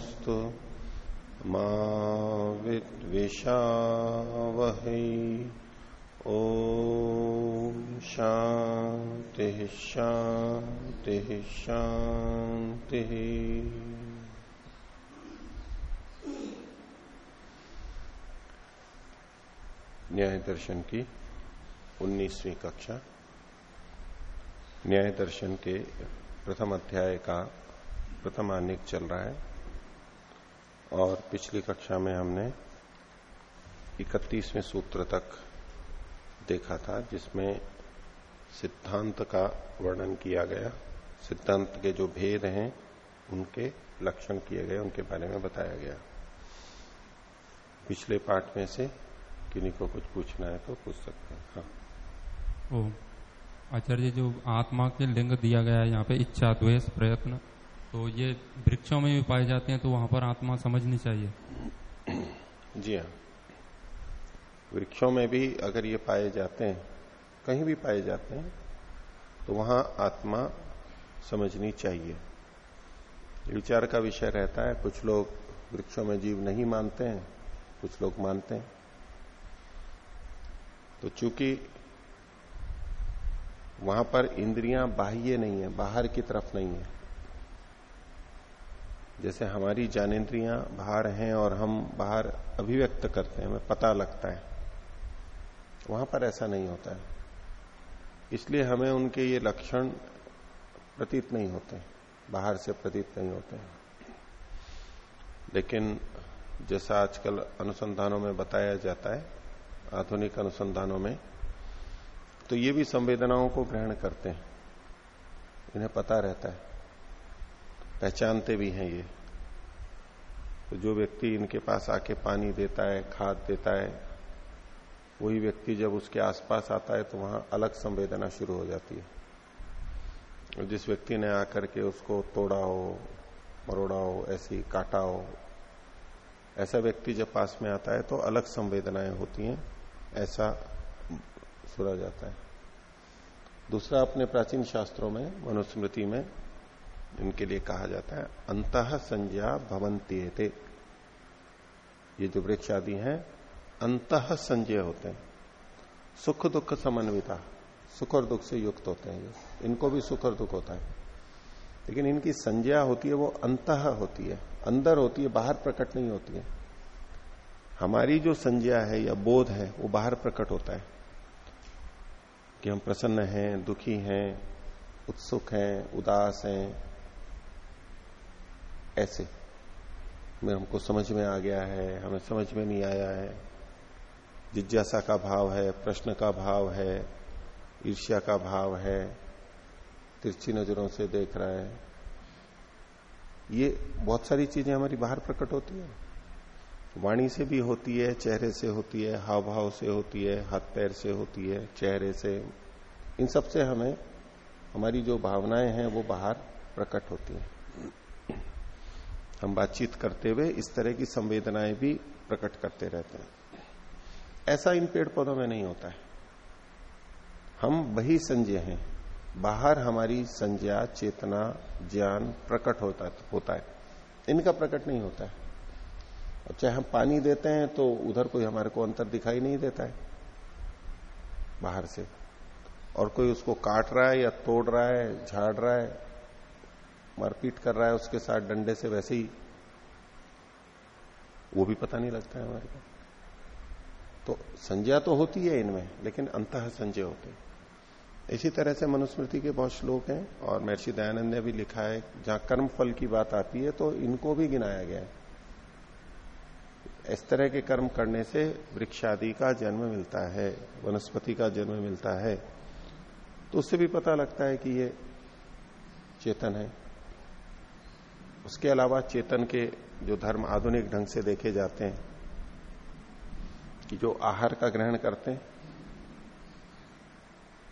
तेजस्विनावधीतमस्तु मा विद्विषावहै। ॐ शान्तिः शान्तिः शान्तिः। न्याय दर्शन की उन्नीसवी कक्षा। न्याय दर्शन के प्रथम अध्याय का प्रथम आनिक चल रहा है। और पिछली कक्षा में हमने इकतीसवें सूत्र तक देखा था, जिसमें सिद्धांत का वर्णन किया गया। सिद्धांत के जो भेद हैं, उनके लक्षण किए गए, उनके बारे में बताया गया। पिछले पाठ में से किन्हीं को कुछ पूछना है तो पूछ सकते हैं। हाँ। आचार्य जो आत्मा के लिंग दिया गया है, यहाँ पे इच्छा, द्वेष, प्रयत्न तो ये वृक्षों में भी पाए जाते हैं तो वहाँ पर आत्मा समझनी चाहिए। जी हाँ। वृक्षों में भी अगर ये पाए जाते हैं, कहीं भी पाए जाते हैं तो वहाँ आत्मा समझनी चाहिए। विचार का विषय रहता है, कुछ लोग वृक्षों में जीव नहीं मानते हैं, कुछ लोग मानते हैं। तो चूँकि वहाँ पर इंद्रियाँ बाह्य नहीं है, बाहर की तरफ़ नहीं है जैसे हमारी ज्ञानेन्द्रियाँ बाहर हैं और हम बाहर अभिव्यक्त करते हैं, हमें पता लगता है। वहाँ पर ऐसा नहीं होता है। इसलिए हमें उनके ये लक्षण प्रतीत नहीं होते, बाहर से प्रतीत नहीं होते लेकिन जैसा आजकल अनुसंधानों में बताया जाता है, आधुनिक अनुसंधानों में तो ये भी संवेदनाओं को ग्रहण करते हैं। इन्हें पता रहता है। पहचानते भी हैं ये। तो जो व्यक्ति इनके पास आके पानी देता है, खाद देता है, वही व्यक्ति जब उसके आसपास आता है तो वहाँ अलग संवेदना शुरू हो जाती है। और जिस व्यक्ति ने आकर के उसको तोड़ा हो, मरोड़ा हो, ऐसी काटा हो, ऐसा व्यक्ति जब पास में आता है तो अलग संवेदनाएँ होती हैं, ऐसा सुना जाता है। दूसरा, अपने प्राचीन शास्त्रों में, मनुस्मृति में इनके लिए कहा जाता है, अंत संज्ञा भवंती थे ये जो वृक्ष आदि हैं, अंत संजय होते हैं। सुख दुख समन्विता, सुख और दुख से युक्त होते हैं इनको भी सुख और दुख होता है। लेकिन इनकी संज्ञा होती है, वो अंत होती है। अंदर होती है, बाहर प्रकट नहीं होती है। हमारी जो संज्ञा है या बोध है, वो बाहर प्रकट होता है। कि हम प्रसन्न हैं, दुखी हैं, उत्सुक हैं, उदास हैं ऐसे। में हमको समझ में आ गया है, हमें समझ में नहीं आया है। जिज्ञासा का भाव है, प्रश्न का भाव है, ईर्ष्या का भाव है, तिरछी नज़रों से देख रहा है। ये बहुत सारी चीज़ें हमारी बाहर प्रकट होती है। वाणी से भी होती है, चेहरे से होती है हाव भाव से होती है, हाथ पैर से होती है, चेहरे से। इन सबसे हमें, हमारी जो भावनाएँ हैं, वो बाहर प्रकट होती हैं। हम बातचीत करते हुए इस तरह की संवेदनाएँ भी प्रकट करते रहते हैं। ऐसा इन पेड़ पौधों में नहीं होता है। हम वही संजय हैं। बाहर हमारी संज्ञा, चेतना, ज्ञान प्रकट होता होता है। इनका प्रकट नहीं होता है। और चाहे हम पानी देते हैं तो उधर कोई हमारे को अंतर दिखाई नहीं देता है। बाहर से। और कोई उसको काट रहा है या तोड़ रहा है, झाड़ रहा है मारपीट कर रहा है उसके साथ डंडे से वैसे ही, वो भी पता नहीं लगता है हमारे को। तो संज्ञा तो होती है इनमें, लेकिन अंत संजय होते इसी तरह से मनुस्मृति के बहुत श्लोक हैं, और महर्षि दयानंद ने भी लिखा है, जहाँ कर्म फल की बात आती है तो इनको भी गिनाया गया है। इस तरह के कर्म करने से वृक्षादि का जन्म मिलता है, वनस्पति का जन्म मिलता है। तो उससे भी पता लगता है कि ये चेतन है। उसके अलावा चेतन के जो धर्म आधुनिक ढंग से देखे जाते हैं, कि जो आहार का ग्रहण करते हैं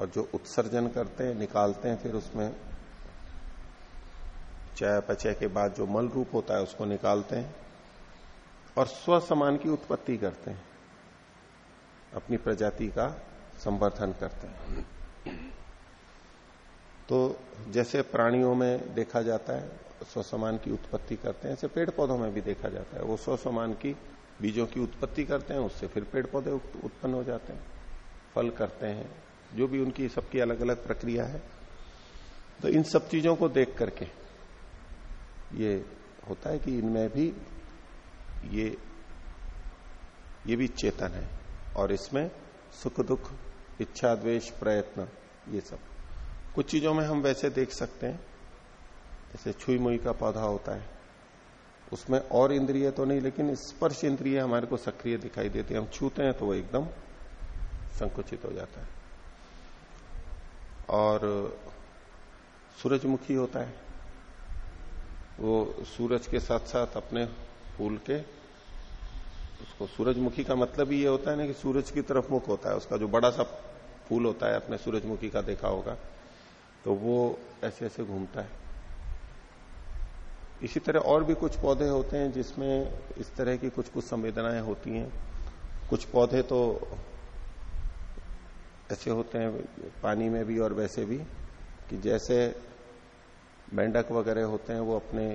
और जो उत्सर्जन करते हैं, निकालते हैं, फिर उसमें चयापचय के बाद जो मल रूप होता है उसको निकालते हैं और स्व समान की उत्पत्ति करते हैं, अपनी प्रजाति का संवर्धन करते हैं। तो जैसे प्राणियों में देखा जाता है स्वसमान की उत्पत्ति करते हैं। ऐसे पेड़ पौधों में भी देखा जाता है। वो स्वसमान की बीजों की उत्पत्ति करते हैं, उससे फिर पेड़ पौधे उत्पन्न हो जाते हैं, फल करते हैं। जो भी उनकी सबकी अलग अलग प्रक्रिया है। तो इन सब चीज़ों को देख करके ये होता है कि इनमें भी ये ये भी चेतन है। और इसमें सुख, दुख, इच्छा, द्वेष, प्रयत्न, ये सब। कुछ चीज़ों में हम वैसे देख सकते हैं। जैसे छुई मुई का पौधा होता है। उसमें और इंद्रिय तो नहीं, लेकिन स्पर्श इंद्रिय हमारे को सक्रिय दिखाई देती है। हम छूते हैं तो वो एकदम संकुचित हो जाता है। और सूरजमुखी होता है। वो सूरज के साथ साथ अपने फूल के, उसको सूरजमुखी का मतलब ही ये होता है ना कि सूरज की तरफ़ मुख होता है। उसका जो बड़ा सा फूल होता है अपने सूरजमुखी का देखा होगा तो वो ऐसे ऐसे घूमता है। इसी तरह और भी कुछ पौधे होते हैं जिसमें इस तरह की कुछ कुछ संवेदनाएँ होती हैं। कुछ पौधे तो ऐसे होते हैं, पानी में भी और वैसे भी, कि जैसे मेंढक वगैरह होते हैं, वो अपने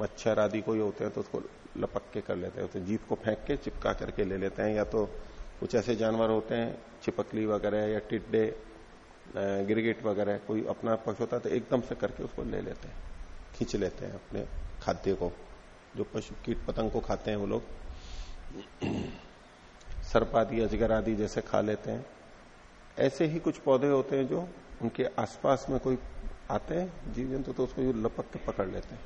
मच्छर आदि कोई होते हैं तो उसको लपक के कर लेते हैं तो जीप को फेंक के चिपका करके ले लेते हैं, या तो कुछ ऐसे जानवर होते हैं, चिपकली वगैरह या टिड्डे गिरगिट वगैरह, कोई अपना पक्ष होता है तो एकदम से करके उसको ले लेते हैं। खींच लेते हैं अपने खाद्य को। जो पशु कीट पतंग को खाते हैं वो लोग। सर्प आदि, अजगर आदि जैसे खा लेते हैं। ऐसे ही कुछ पौधे होते हैं जो उनके आसपास में कोई आते हैं जीव जंतु तो उसको लपक के पकड़ लेते हैं।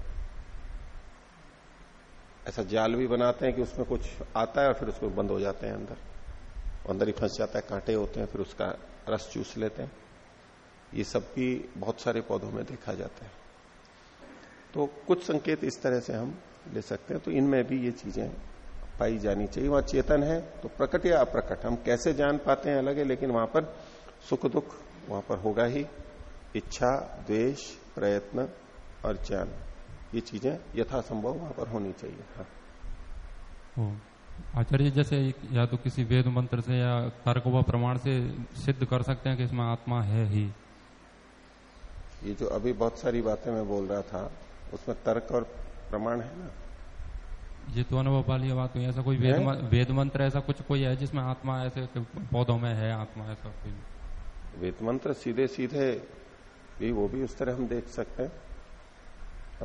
ऐसा जाल भी बनाते हैं कि उसमें कुछ आता है और फिर उसको बंद हो जाते हैं अंदर। अंदर ही फंस जाता है, कांटे होते हैं, फिर उसका रस चूस लेते हैं। ये सब भी बहुत सारे पौधों में देखा जाता है। तो कुछ संकेत इस तरह से हम ले सकते हैं। तो इनमें भी ये चीज़ें पाई जानी चाहिए। वहाँ चेतन है तो प्रकट या अप्रकट हम कैसे जान पाते हैं अलग है लेकिन वहाँ पर सुख दुख वहाँ पर होगा ही। इच्छा द्वेष प्रयत्न और ज्ञान ये चीज़ें यथासंभव वहाँ पर होनी चाहिए। हाँ। आचार्य जैसे या तो किसी वेद मंत्र से या तर्क व प्रमाण से सिद्ध कर सकते हैं कि इसमें आत्मा है ही। ये जो अभी बहुत सारी बातें मैं बोल रहा था उसमें तर्क और प्रमाण है ना? ये तो अनुभव वाली बात हुई ऐसा कोई वेद वेद मंत्र ऐसा कुछ कोई है जिसमें आत्मा ऐसे पौधों में है आत्मा ऐसा कोई? वेद मंत्र सीधे सीधे भी वो भी उस तरह हम देख सकते हैं।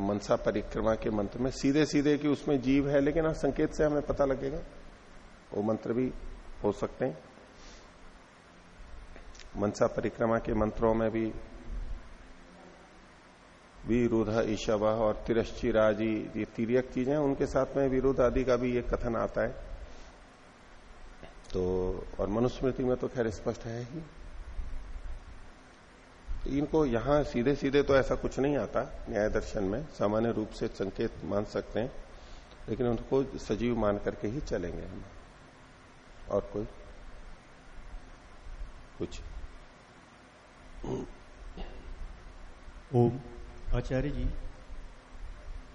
मनसा परिक्रमा के मंत्र में सीधे सीधे कि उसमें जीव है लेकिन हाँ संकेत से हमें पता लगेगा। वो मंत्र भी हो सकते हैं। मनसा परिक्रमा के मंत्रों में भी विरुद्ध ईशव और तिरश्चिराजी ये तिरक चीज़ें, उनके साथ में विरुद्ध आदि का भी ये कथन आता है। तो और मनुस्मृति में तो खैर स्पष्ट है ही। तो इनको यहाँ सीधे सीधे तो ऐसा कुछ नहीं आता, न्याय दर्शन में। सामान्य रूप से संकेत मान सकते हैं, लेकिन उनको सजीव मान करके ही चलेंगे हम। और कोई? कुछ? ओम। आचार्य जी,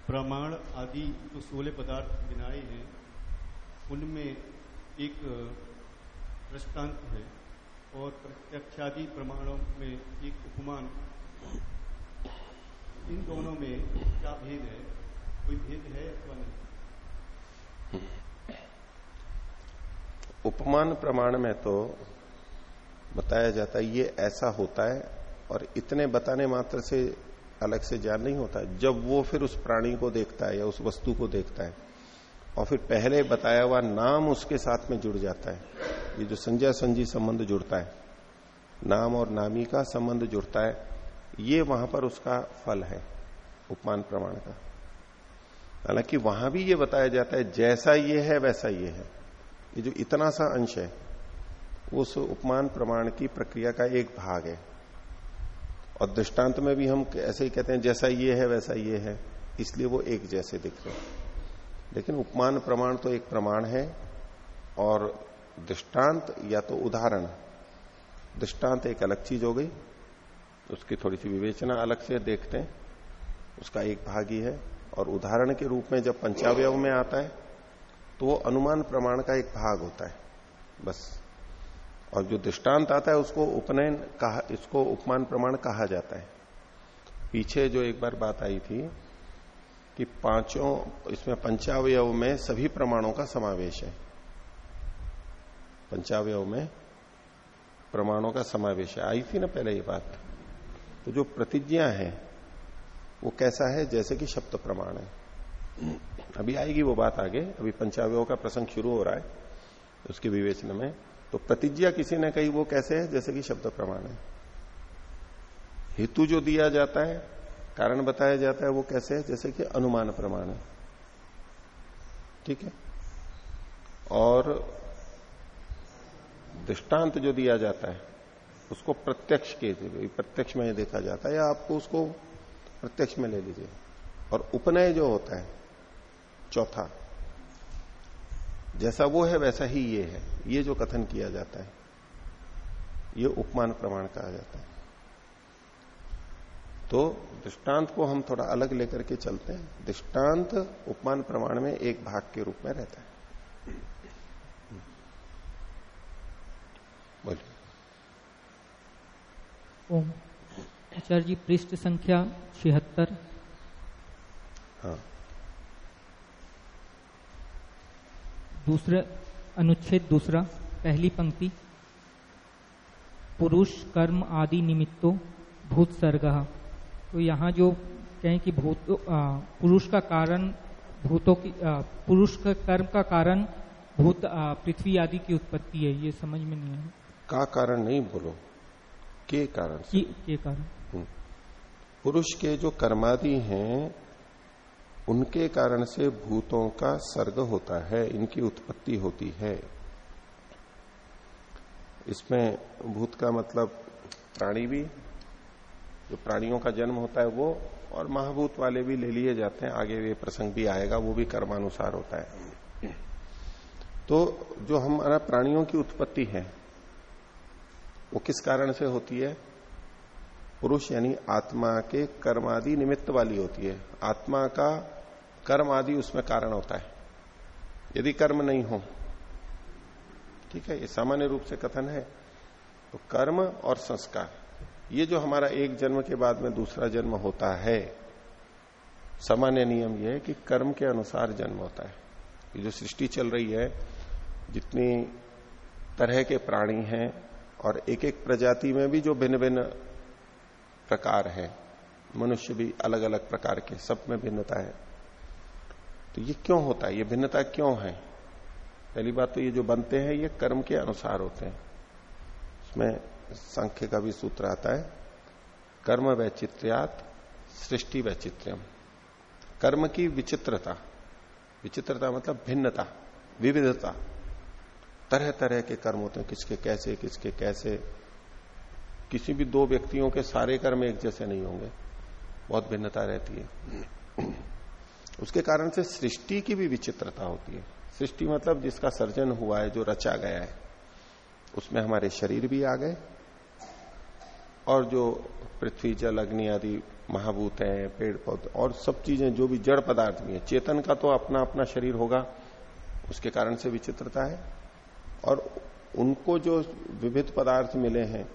प्रमाण आदि जो सोलह पदार्थ गिनाए हैं, उनमें एक, दृष्टांत है और प्रत्यक्षादि प्रमाणों में एक उपमान। इन दोनों में क्या भेद है? कोई भेद है अथवा नहीं? उपमान प्रमाण में तो बताया जाता है, ये ऐसा होता है और इतने बताने मात्र से अलग से ज्ञान नहीं होता। जब वो फिर उस प्राणी को देखता है या उस वस्तु को देखता है और फिर पहले बताया हुआ नाम उसके साथ में जुड़ जाता है। ये जो संजय संजी संबंध जुड़ता है, नाम और नामी का संबंध जुड़ता है, ये वहाँ पर उसका फल है, उपमान प्रमाण का। हालाँकि वहाँ भी ये बताया जाता है, जैसा ये है वैसा ये है। ये जो इतना सा अंश है उस उपमान प्रमाण की प्रक्रिया का एक भाग है। और दृष्टांत में भी हम ऐसे ही कहते हैं, जैसा ये है, वैसा ये है। इसलिए वो एक जैसे दिख रहे लेकिन उपमान प्रमाण तो एक प्रमाण है, और दृष्टांत या तो उदाहरण। दृष्टांत एक अलग चीज़ हो गई, उसकी थोड़ी सी विवेचना अलग से देखते हैं, उसका एक भाग ही है। और उदाहरण के रूप में जब पंचावय में आता है तो वो अनुमान प्रमाण का एक भाग होता है। बस। और जो दृष्टांत आता है उसको उपनयन कहा, इसको उपमान प्रमाण कहा जाता है। पीछे जो एक बार बात आई थी कि पाँचों, इसमें पंचावय में सभी प्रमाणों का समावेश है। पंचावय में प्रमाणों का समावेश है। आई थी ना पहले ये बात। तो जो प्रतिज्ञा है, वो कैसा है? जैसे कि शब्द प्रमाण है। अभी आएगी वो बात आगे। अभी पंचावयों का प्रसंग शुरू हो रहा है, उसके विवेचन में। तो प्रतिज्ञा किसी ने कही वो कैसे है? जैसे कि शब्द प्रमाण है। हेतु जो दिया जाता है, कारण बताया जाता है, वो कैसे है? जैसे कि अनुमान प्रमाण है। ठीक है? और दृष्टांत जो दिया जाता है, उसको प्रत्यक्ष के प्रत्यक्ष में देखा जाता है, या आपको उसको प्रत्यक्ष में ले लीजिए। और उपनय जो होता है, चौथा जैसा वो है वैसा ही ये है। ये जो कथन किया जाता है ये उपमान प्रमाण कहा जाता है। तो दृष्टांत को हम थोड़ा अलग लेकर के चलते हैं। दृष्टांत उपमान प्रमाण में एक भाग के रूप में रहता है। बोलिए। ओम। आचार्य जी पृष्ठ संख्या छिहत्तर। हाँ। दूसरा अनुच्छेद दूसरा पहली पंक्ति पुरुष कर्म आदि निमित्तों भूत सर्ग। तो यहाँ जो कहें कि भूत पुरुष का कारण भूतों की पुरुष का कर्म का कारण भूत पृथ्वी आदि की उत्पत्ति है ये समझ में नहीं है का कारण नहीं बोलो। के कारण के, के कारण? हम्म। पुरुष के जो कर्मादि हैं उनके कारण से भूतों का सर्ग होता है, इनकी उत्पत्ति होती है। इसमें भूत का मतलब प्राणी भी, जो प्राणियों का जन्म होता है वो, और महाभूत वाले भी ले लिए जाते हैं, आगे वे प्रसंग भी आएगा, वो भी कर्मानुसार होता है। तो जो हमारा प्राणियों की उत्पत्ति है, वो किस कारण से होती है? पुरुष यानी आत्मा के कर्मादि निमित्त वाली होती है। आत्मा का कर्म आदि उसमें कारण होता है। यदि कर्म नहीं हो, ठीक है, ये सामान्य रूप से कथन है तो कर्म और संस्कार, ये जो हमारा एक जन्म के बाद में दूसरा जन्म होता है, सामान्य नियम यह है कि कर्म के अनुसार जन्म होता है। ये जो सृष्टि चल रही है, जितनी तरह के प्राणी हैं और एक एक प्रजाति में भी जो भिन्न भिन्न प्रकार है, मनुष्य भी अलग अलग प्रकार के, सब में भिन्नता है। तो ये क्यों होता है? ये भिन्नता क्यों है? पहली बात तो ये जो बनते हैं, ये कर्म के अनुसार होते हैं। इसमें संख्य का भी सूत्र आता है, कर्म वैचित्र्यात, सृष्टि वैचित्र्यम। कर्म की विचित्रता विचित्रता मतलब भिन्नता, विविधता। तरह तरह के कर्म होते हैं, किसके कैसे किसके कैसे। किसी भी दो व्यक्तियों के सारे कर्म एक जैसे नहीं होंगे। बहुत भिन्नता रहती है। उसके कारण से सृष्टि की भी विचित्रता होती है। सृष्टि मतलब जिसका सर्जन हुआ है, जो रचा गया है, उसमें हमारे शरीर भी आ गए। और जो पृथ्वी, जल, अग्नि आदि महाभूत हैं पेड़ पौधे और सब चीज़ें जो भी जड़ पदार्थ भी है, चेतन का तो अपना अपना शरीर होगा, उसके कारण से विचित्रता है। और उनको जो विविध पदार्थ मिले हैं,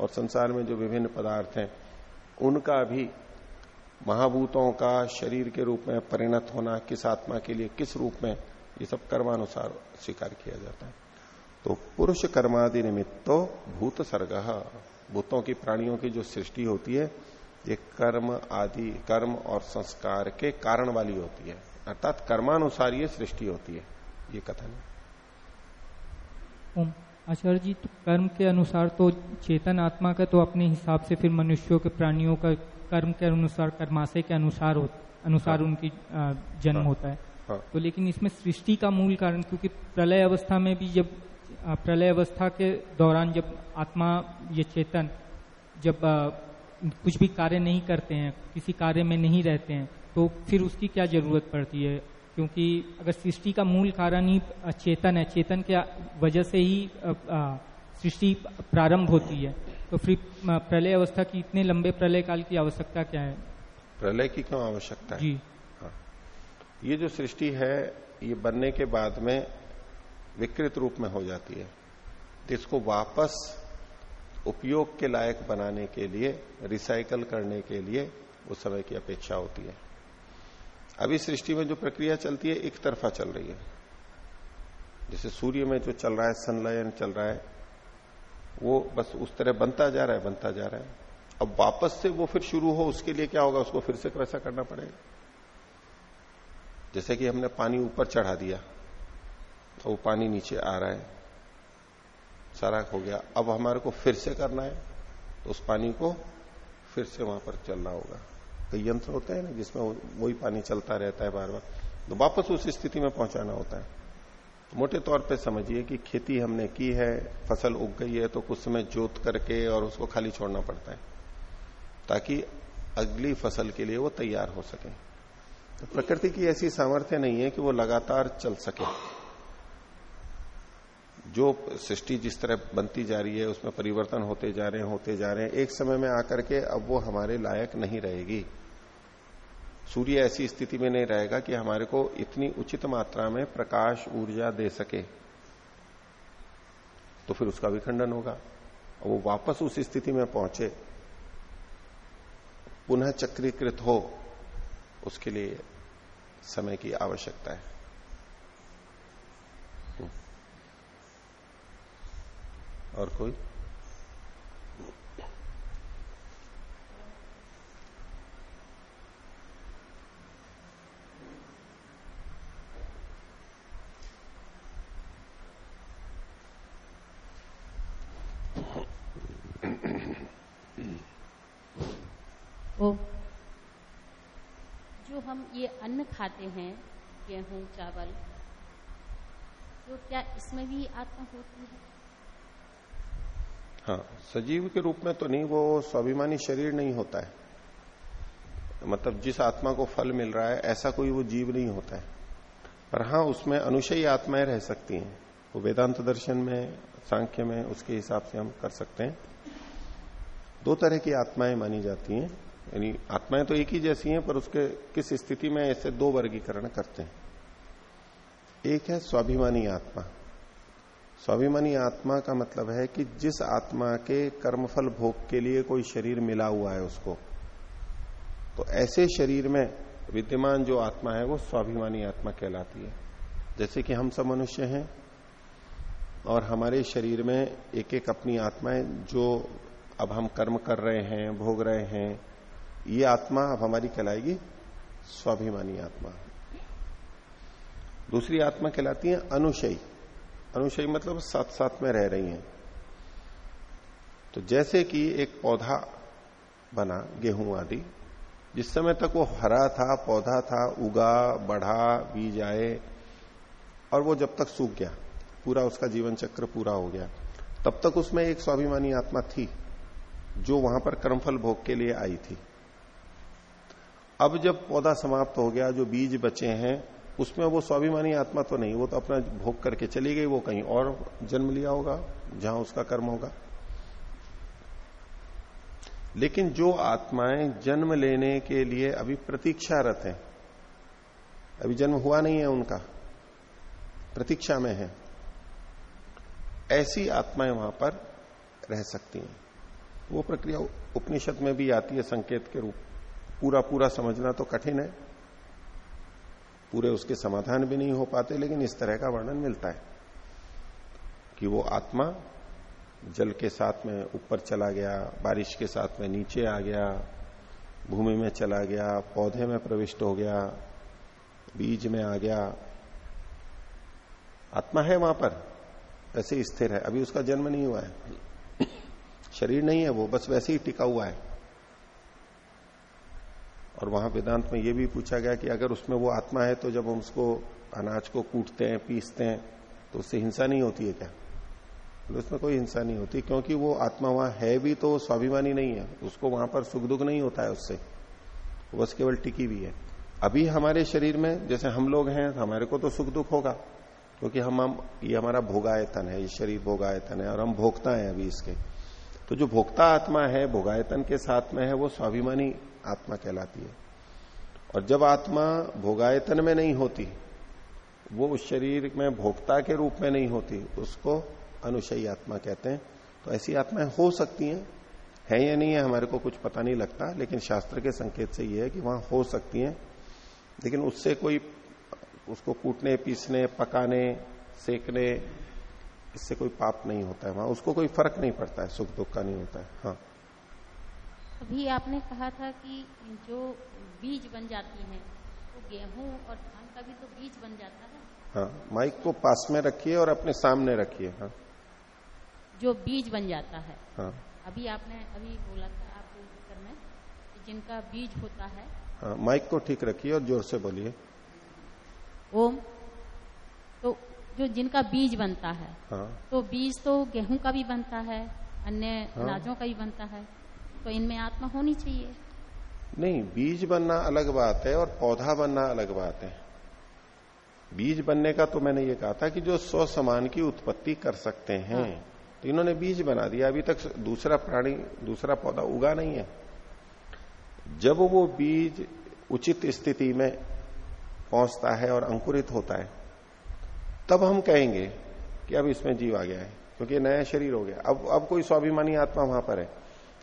और संसार में जो विभिन्न पदार्थ हैं, उनका भी महाभूतों का शरीर के रूप में परिणत होना, किस आत्मा के लिए किस रूप में, ये सब कर्मानुसार स्वीकार किया जाता है। तो पुरुष कर्मादि निमित्तो भूत सर्ग, भूतों की प्राणियों की जो सृष्टि होती है, ये कर्म आदि, कर्म और संस्कार के कारण वाली होती है। अर्थात कर्मानुसार ये सृष्टि होती है। ये कथन है। आचार्य जी तो कर्म के अनुसार तो चेतन आत्मा का तो अपने हिसाब से फिर मनुष्यों के प्राणियों का कर्म के अनुसार कर्माशय के अनुसार हो, अनुसार हाँ। उनकी जन्म हाँ। होता है हाँ। तो लेकिन इसमें सृष्टि का मूल कारण क्योंकि प्रलय अवस्था में भी जब प्रलय अवस्था के दौरान जब आत्मा ये चेतन जब आ, कुछ भी कार्य नहीं करते हैं किसी कार्य में नहीं रहते हैं तो फिर उसकी क्या ज़रूरत पड़ती है क्योंकि अगर सृष्टि का मूल कारण ही चेतन है चेतन के वजह से ही सृष्टि प्रारंभ होती है तो फिर प्रलय अवस्था की इतने लंबे प्रलय काल की आवश्यकता क्या है? प्रलय की क्यों आवश्यकता है? जी। हाँ। ये जो सृष्टि है ये बनने के बाद में विकृत रूप में हो जाती है। तो इसको वापस उपयोग के लायक बनाने के लिए रिसाइकल करने के लिए उस समय की अपेक्षा होती है। अभी सृष्टि में जो प्रक्रिया चलती है एक तरफा चल रही है। जैसे सूर्य में जो चल रहा है संलयन चल रहा है वो बस उस तरह बनता जा रहा है, बनता जा रहा है। अब वापस से वो फिर शुरू हो, उसके लिए क्या होगा? उसको फिर से वैसा करना पड़ेगा। जैसे कि हमने पानी ऊपर चढ़ा दिया तो वो पानी नीचे आ रहा है। सारा हो गया। अब हमारे को फिर से करना है तो उस पानी को फिर से वहाँ पर चलना होगा। कई यंत्र होते हैं ना, जिसमें वही पानी चलता रहता है बार बार तो वापस उस स्थिति में पहुंचाना होता है। मोटे तौर पे समझिए कि खेती हमने की है, फ़सल उग गई है तो कुछ समय जोत करके और उसको खाली छोड़ना पड़ता है, ताकि अगली फ़सल के लिए वो तैयार हो सके। तो प्रकृति की ऐसी सामर्थ्य नहीं है कि वो लगातार चल सके। जो सृष्टि जिस तरह बनती जा रही है, उसमें परिवर्तन होते जा रहे हैं, होते जा रहे हैं, एक समय में आकर के अब वो हमारे लायक नहीं रहेगी। सूर्य ऐसी स्थिति में नहीं रहेगा कि हमारे को इतनी उचित मात्रा में प्रकाश ऊर्जा दे सके। तो फिर उसका विखंडन होगा। और वो वापस उस स्थिति में पहुँचे, पुनः चक्रीकृत हो, उसके लिए समय की आवश्यकता है। और कोई ओ जो हम ये अन्न खाते हैं, गेहूँ, चावल तो क्या इसमें भी आत्मा होती है? हाँ सजीव के रूप में तो नहीं, वो स्वाभिमानी शरीर नहीं होता है। मतलब जिस आत्मा को फल मिल रहा है, ऐसा कोई वो जीव नहीं होता है। पर हाँ उसमें अनुशयी आत्माएँ रह सकती हैं। वो वेदांत दर्शन में, सांख्य में, उसके हिसाब से हम कर सकते हैं। दो तरह की आत्माएँ मानी जाती हैं। यानी आत्माएँ तो एक ही जैसी हैं, पर उसके किस स्थिति में ऐसे दो वर्गीकरण करते हैं? एक है स्वाभिमानी आत्मा। स्वाभिमानी आत्मा का मतलब है कि जिस आत्मा के कर्मफल भोग के लिए कोई शरीर मिला हुआ है उसको तो ऐसे शरीर में विद्यमान जो आत्मा है, वो स्वाभिमानी आत्मा कहलाती है। जैसे कि हम सब मनुष्य हैं, और हमारे शरीर में एक एक अपनी आत्माएँ जो अब हम कर्म कर रहे हैं, भोग रहे हैं ये आत्मा अब हमारी कहलाएगी स्वाभिमानी आत्मा। दूसरी आत्मा कहलाती है अनुशयी। अनुशयी मतलब साथ साथ में रह रही हैं। तो जैसे कि एक पौधा बना, गेहूँ आदि, जिस समय तक वो हरा था, पौधा था, उगा, बढ़ा, बीज आए, और वो जब तक सूख गया, पूरा उसका जीवन चक्र पूरा हो गया, तब तक उसमें एक स्वाभिमानी आत्मा थी, जो वहाँ पर कर्मफल भोग के लिए आई थी। अब जब पौधा समाप्त हो गया, जो बीज बचे हैं, उसमें वो स्वाभिमानी आत्मा तो नहीं, वो तो अपना भोग करके चली गई, वो कहीं और जन्म लिया होगा, जहाँ उसका कर्म होगा। लेकिन जो आत्माएँ जन्म लेने के लिए अभी प्रतीक्षारत हैं, अभी जन्म हुआ नहीं है उनका, प्रतीक्षा में है, ऐसी आत्माएँ वहाँ पर रह सकती हैं। वो प्रक्रिया उपनिषद में भी आती है संकेत के रूप पूरा पूरा समझना तो कठिन है। पूरे उसके समाधान भी नहीं हो पाते, लेकिन इस तरह का वर्णन मिलता है कि वो आत्मा जल के साथ में ऊपर चला गया, बारिश के साथ में नीचे आ गया, भूमि में चला गया, पौधे में प्रविष्ट हो गया, बीज में आ गया। आत्मा है वहाँ पर वैसे स्थिर है। अभी उसका जन्म नहीं हुआ है। शरीर नहीं है वो, बस वैसे ही टिका हुआ है। और वहाँ वेदांत में यह भी पूछा गया कि अगर उसमें वो आत्मा है तो जब हम उसको अनाज को कूटते हैं, पीसते हैं तो उससे हिंसा नहीं होती है क्या? तो उसमें कोई हिंसा नहीं होती, क्योंकि वो आत्मा वहाँ है भी तो स्वाभिमानी नहीं है। उसको वहाँ पर सुख दुख नहीं होता है उससे। बस केवल टिकी हुई है। अभी हमारे शरीर में, जैसे हम लोग हैं हमारे को तो सुख दुख होगा, क्योंकि हम हम, ये हमारा भोगायतन है, ये शरीर भोगायतन है, और हम भोगता है अभी इसके। तो जो भोक्ता आत्मा है, भोगायतन के साथ में है, वो स्वाभिमानी आत्मा कहलाती है। और जब आत्मा भोगायतन में नहीं होती, वो उस शरीर में भोक्ता के रूप में नहीं होती, उसको अनुशयी आत्मा कहते हैं। तो ऐसी आत्माएँ हो सकती हैं। है या नहीं है हमारे को कुछ पता नहीं लगता, लेकिन शास्त्र के संकेत से ये है कि वहाँ हो सकती हैं। लेकिन उससे कोई, उसको कूटने, पीसने, पकाने, सेकने, इससे कोई पाप नहीं होता है। वहाँ उसको कोई फ़र्क नहीं पड़ता है, सुख दुख का नहीं होता है। हाँ। अभी आपने कहा था कि जो बीज बन जाती हैं तो गेहूँ और धान का भी तो बीज बन जाता है। हाँ माइक को पास में रखिए और अपने सामने रखिए हाँ। जो बीज बन जाता है। हाँ। अभी आपने अभी बोला था उत्तर में जिनका बीज होता है। हाँ माइक को ठीक रखिए और ज़ोर से बोलिए। ओम। तो जो जिनका बीज बनता है हाँ। तो बीज तो गेहूँ का भी बनता है अन्य हाँ। अनाजों का भी बनता है। तो इनमें आत्मा होनी चाहिए। नहीं बीज बनना अलग बात है और पौधा बनना अलग बात है। बीज बनने का तो मैंने ये कहा था कि जो सौ समान की उत्पत्ति कर सकते हैं हाँ। तो इन्होंने बीज बना दिया। अभी तक दूसरा प्राणी दूसरा पौधा उगा नहीं है। जब वो बीज उचित स्थिति में पहुँचता है और अंकुरित होता है तब हम कहेंगे कि अब इसमें जीव आ गया है क्योंकि नया शरीर हो गया। अब अब कोई स्वाभिमानी आत्मा वहाँ पर है।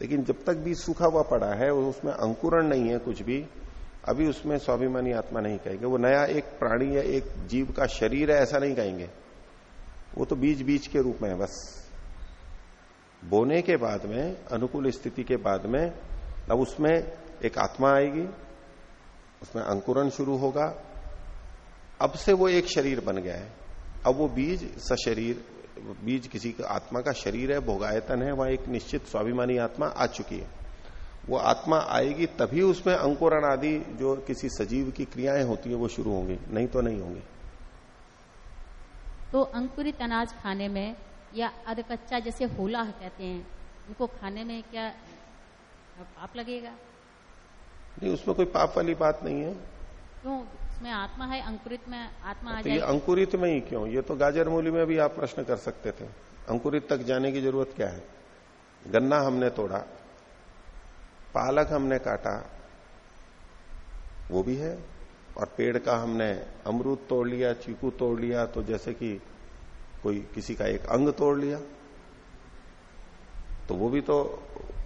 लेकिन जब तक बीज सूखा हुआ पड़ा है उसमें अंकुरण नहीं है कुछ भी, अभी उसमें स्वाभिमानी आत्मा नहीं कहेंगे। वो नया एक प्राणी या एक जीव का शरीर है, ऐसा नहीं कहेंगे। वो तो बीज बीज के रूप में है, बस। बोने के बाद में, अनुकूल स्थिति के बाद में, अब उसमें एक आत्मा आएगी, उसमें अंकुरण शुरू होगा। अब से वो एक शरीर बन गया है। अब वो बीज सशरीर बीज किसी का आत्मा का शरीर है भोगायतन है वहाँ एक निश्चित स्वाभिमानी आत्मा आ चुकी है। वो आत्मा आएगी तभी उसमें अंकुरण आदि जो किसी सजीव की क्रियाएँ होती है वो शुरू होंगी। नहीं तो नहीं होंगी। तो अंकुरित अनाज खाने में या अधकच्चा जैसे होला कहते हैं उनको खाने में क्या पाप लगेगा? नहीं उसमें कोई पाप वाली बात नहीं है। क्यों? इसमें आत्मा है अंकुरित में आत्मा आ तो ये जाएगी। अंकुरित में ही क्यों? ये तो गाजर मूली में भी आप प्रश्न कर सकते थे। अंकुरित तक जाने की ज़रूरत क्या है? गन्ना हमने तोड़ा पालक हमने काटा वो भी है। और पेड़ का हमने अमरूद तोड़ लिया चीकू तोड़ लिया तो जैसे कि कोई किसी का एक अंग तोड़ लिया तो वो भी तो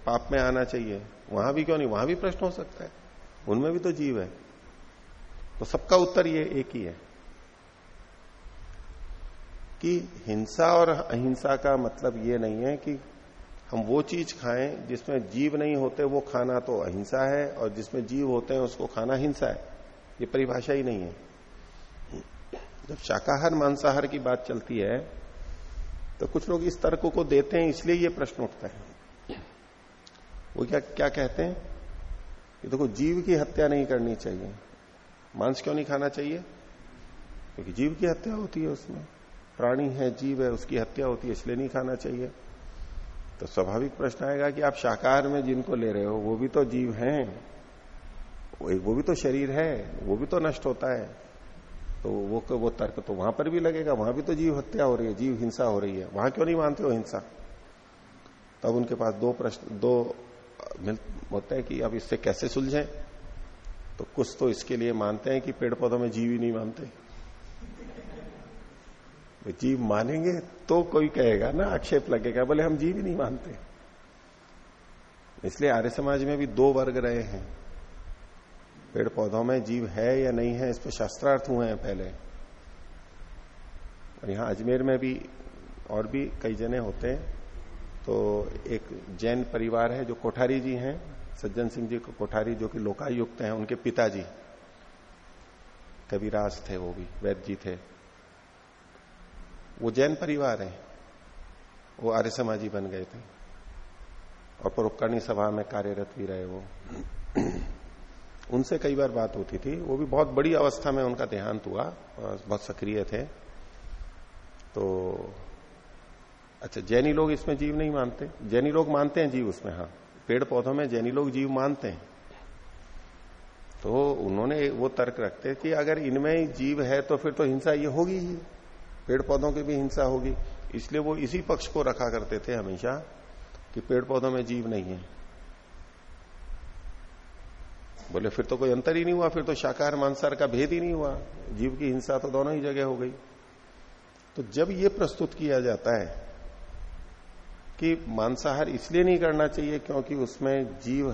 पाप में आना चाहिए। वहाँ भी क्यों नहीं? वहाँ भी प्रश्न हो सकता है। उनमें भी तो जीव है। तो सबका उत्तर ये एक ही है कि हिंसा और अहिंसा का मतलब ये नहीं है कि हम वो चीज़ खाएँ जिसमें जीव नहीं होते, वो खाना तो अहिंसा है, और जिसमें जीव होते हैं उसको खाना हिंसा है। ये परिभाषा ही नहीं है। जब शाकाहार मांसाहार की बात चलती है तो कुछ लोग इस तर्क को देते हैं, इसलिए ये प्रश्न उठता है। वो क्या क्या कहते हैं? ये देखो, जीव की हत्या नहीं करनी चाहिए। मांस क्यों नहीं खाना चाहिए? क्योंकि जीव की हत्या होती है उसमें। प्राणी है, जीव है, उसकी हत्या होती है, इसलिए नहीं खाना चाहिए। तो स्वाभाविक प्रश्न आएगा कि आप शाकाहार में जिनको ले रहे हो, वो भी तो जीव हैं। वो भी तो शरीर है, वो भी तो नष्ट होता है। तो वो वो तर्क तो वहाँ पर भी लगेगा, वहाँ भी तो जीव हत्या हो रही है, जीव हिंसा हो रही है। वहाँ क्यों नहीं मानते हो हिंसा? तब उनके पास दो प्रश्न, दो मिल, होता है कि अब इससे कैसे सुलझे? तो कुछ तो इसके लिए मानते हैं कि पेड़ पौधों में जीव ही नहीं मानते। जीव मानेंगे तो कोई कहेगा ना, आक्षेप लगेगा, बोले हम जीव ही नहीं मानते। इसलिए आर्य समाज में भी दो वर्ग रहे हैं। पेड़ पौधों में जीव है या नहीं है, इस पर शास्त्रार्थ हुए हैं पहले। और यहाँ अजमेर में भी और भी कई जने होते हैं। तो एक जैन परिवार है जो कोठारी जी हैं। सज्जन सिंह जी कोठारी जो कि लोकायुक्त हैं, उनके पिताजी। कविराज थे वो भी, वैद्य जी थे। वो जैन परिवार है। वो आर्य समाजी बन गए थे। और परोपकरणी सभा में कार्यरत भी रहे वो। उनसे कई बार बात होती थी। वो भी बहुत बड़ी अवस्था में उनका देहांत हुआ बहुत सक्रिय थे। तो अच्छा जैनी लोग इसमें जीव नहीं मानते। जैनी लोग मानते हैं जीव उसमें हाँ। पेड़ पौधों में जैनी लोग जीव मानते हैं। तो उन्होंने वो तर्क रखते कि अगर इनमें जीव है तो फिर तो हिंसा ये होगी ही। पेड़ पौधों की भी हिंसा होगी। इसलिए वो इसी पक्ष को रखा करते थे हमेशा कि पेड़ पौधों में जीव नहीं है। बोले, फिर तो कोई अंतर ही नहीं हुआ, फिर तो शाकाहार मांसाहार का भेद ही नहीं हुआ। जीव की हिंसा तो दोनों ही जगह हो गई। तो जब ये प्रस्तुत किया जाता है कि मांसाहार इसलिए नहीं करना चाहिए क्योंकि उसमें जीव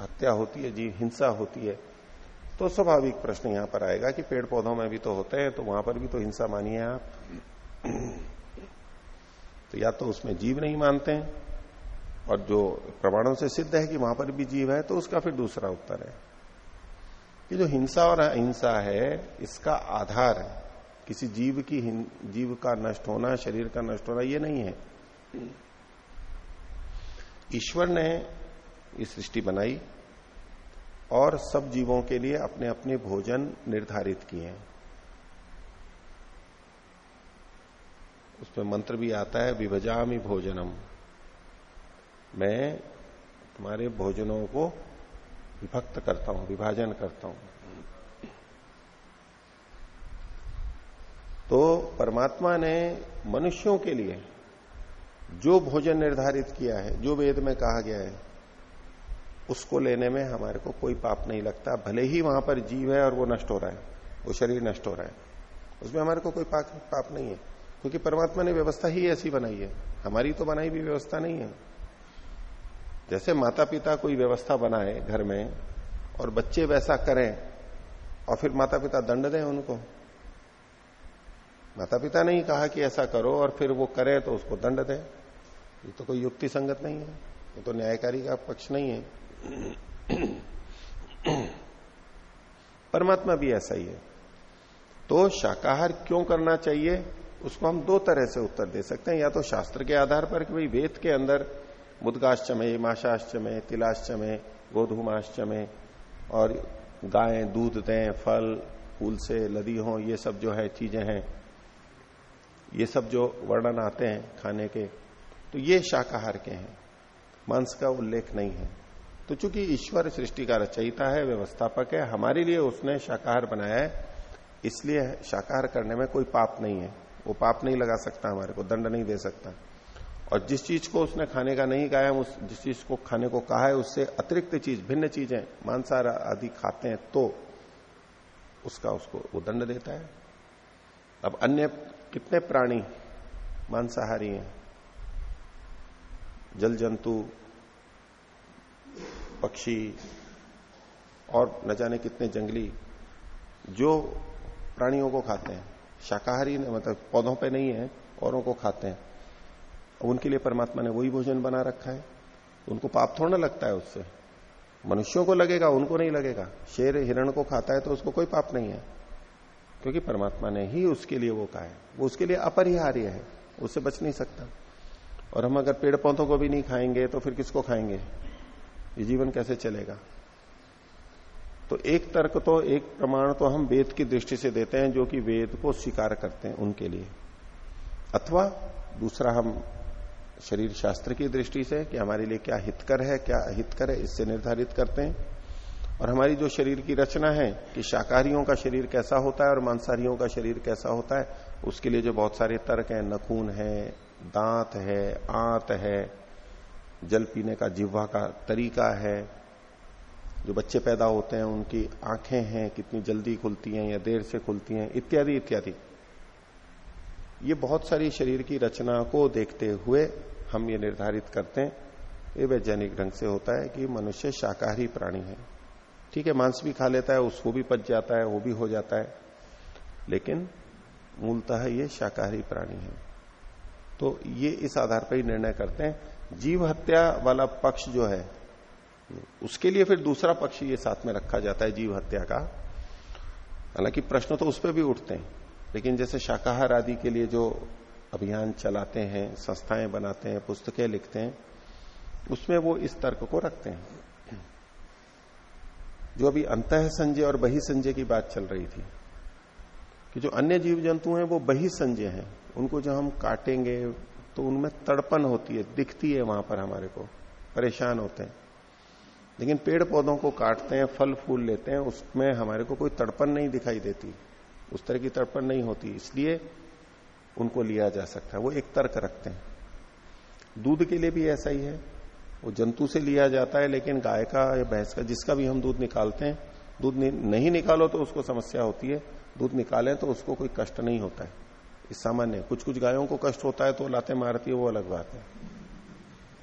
हत्या होती है, जीव हिंसा होती है। तो स्वाभाविक प्रश्न यहाँ पर आएगा कि पेड़ पौधों में भी तो होते हैं तो वहाँ पर भी तो हिंसा मानिए आप। तो या तो उसमें जीव नहीं मानते हैं, और जो प्रमाणों से सिद्ध है कि वहाँ पर भी जीव है तो उसका फिर दूसरा उत्तर है। कि जो हिंसा और अहिंसा है, इसका आधार है। किसी जीव की जीव का नष्ट होना, शरीर का नष्ट होना, ये नहीं है। ईश्वर ने ये सृष्टि बनाई और सब जीवों के लिए अपने अपने भोजन निर्धारित किए हैं। उसमें मंत्र भी आता है, विभजामी भोजनम। मैं तुम्हारे भोजनों को विभक्त करता हूँ, विभाजन करता हूँ। तो परमात्मा ने मनुष्यों के लिए जो भोजन निर्धारित किया है जो वेद में कहा गया है उसको लेने में हमारे को कोई पाप नहीं लगता। भले ही वहाँ पर जीव है और वो नष्ट हो रहा है वो शरीर नष्ट हो रहा है उसमें हमारे को कोई पाप, पाप नहीं है क्योंकि परमात्मा ने व्यवस्था ही ऐसी बनाई है। हमारी तो बनाई भी व्यवस्था नहीं है। जैसे माता पिता कोई व्यवस्था बनाए घर में और बच्चे वैसा करें और फिर माता पिता दंड दें उनको। माता पिता ने ही कहा कि ऐसा करो और फिर वो करे तो उसको दंड दे। ये तो कोई युक्ति संगत नहीं है। ये तो न्यायकारी का पक्ष नहीं है। परमात्मा भी ऐसा ही है। तो शाकाहार क्यों करना चाहिए? उसको हम दो तरह से उत्तर दे सकते हैं। या तो शास्त्र के आधार पर कि भाई वेद के अंदर मुदगाश्चमे माशाश्चमे तिलाश्चमे गोधूमाश्चमे और गायें, दूध दें, फल, फूल से लदी हो, ये सब जो है, चीज़ें हैं। ये सब जो वर्णन आते हैं खाने के तो ये शाकाहार के हैं। मांस का उल्लेख नहीं है। तो चूँकि ईश्वर सृष्टि का रचयिता है, व्यवस्थापक है, हमारे लिए उसने शाकाहार बनाया है, इसलिए शाकाहार करने में कोई पाप नहीं है। वो पाप नहीं लगा सकता हमारे को, दंड नहीं दे सकता। और जिस चीज़ को उसने खाने का नहीं कहा है उस, जिस चीज़ को खाने को कहा है, उससे अतिरिक्त चीज़, भिन्न चीज़ें, मांसाहार आदि खाते हैं तो उसका उसको, वो दंड देता है। अब अन्य कितने प्राणी मांसाहारी हैं? जल जंतु, पक्षी और न जाने कितने जंगली जो प्राणियों को खाते हैं। शाकाहारी मतलब पौधों पे नहीं है, औरों को खाते हैं। उनके लिए परमात्मा ने वही भोजन बना रखा है। उनको पाप थोड़ा लगता है उससे। मनुष्यों को लगेगा, उनको नहीं लगेगा। शेर हिरण को खाता है तो उसको कोई पाप नहीं है। क्योंकि परमात्मा ने ही उसके लिए वो कहा है। वो उसके लिए अपरिहार्य है। उससे बच नहीं सकता। और हम अगर पेड़ पौधों को भी नहीं खाएँगे तो फिर किसको खाएँगे? ये जीवन कैसे चलेगा? तो एक तर्क तो एक प्रमाण तो हम वेद की दृष्टि से देते हैं, जो कि वेद को स्वीकार करते हैं उनके लिए। अथवा दूसरा हम शरीर शास्त्र की दृष्टि से कि हमारे लिए क्या हितकर है, क्या अहितकर है, इससे निर्धारित करते हैं। और हमारी जो शरीर की रचना है कि शाकाहारियों का शरीर कैसा होता है और मांसाहारियों का शरीर कैसा होता है, उसके लिए जो बहुत सारे तर्क हैं, नखून है दांत है, आंत है, जल पीने का जिह्वा का तरीका है। जो बच्चे पैदा होते हैं, उनकी आँखें हैं, कितनी जल्दी खुलती हैं या देर से खुलती हैं, इत्यादि इत्यादि। ये बहुत सारी शरीर की रचना को देखते हुए हम ये निर्धारित करते हैं। ये वैज्ञानिक ढंग से होता है कि मनुष्य शाकाहारी प्राणी है। ठीक है, मांस भी खा लेता है, उसको भी पच जाता है, वो भी हो जाता है। लेकिन मूलतः ये शाकाहारी प्राणी है। तो ये इस आधार पर ही निर्णय करते हैं। जीव हत्या वाला पक्ष जो है, उसके लिए फिर दूसरा पक्ष ये साथ में रखा जाता है जीव हत्या का। हालाँकि प्रश्न तो उस पर भी उठते हैं, लेकिन जैसे शाकाहार आदि के लिए जो अभियान चलाते हैं, संस्थाएँ बनाते हैं, पुस्तकें लिखते हैं, उसमें वो इस तर्क को रखते हैं। जो अभी अंत संजय और बही संजय की बात चल रही थी, कि जो अन्य जीव जंतु हैं वो बही संजय हैं। उनको जब हम काटेंगे तो उनमें तड़पन होती है, दिखती है वहाँ पर हमारे को, परेशान होते हैं। लेकिन पेड़ पौधों को काटते हैं, फल फूल लेते हैं, उसमें हमारे को कोई तड़पन नहीं दिखाई देती। उस तरह की तड़पन नहीं होती, इसलिए उनको लिया जा सकता है। वो एक तर्क रखते हैं। दूध के लिए भी ऐसा ही है। वो जंतु से लिया जाता है, लेकिन गाय का या भैंस का, जिसका भी हम दूध निकालते हैं, दूध नहीं निकालो तो उसको समस्या होती है। दूध निकालें तो उसको कोई कष्ट नहीं होता है। इस सामान्य कुछ कुछ गायों को कष्ट होता है तो लाते मारती है, वो अलग बात है।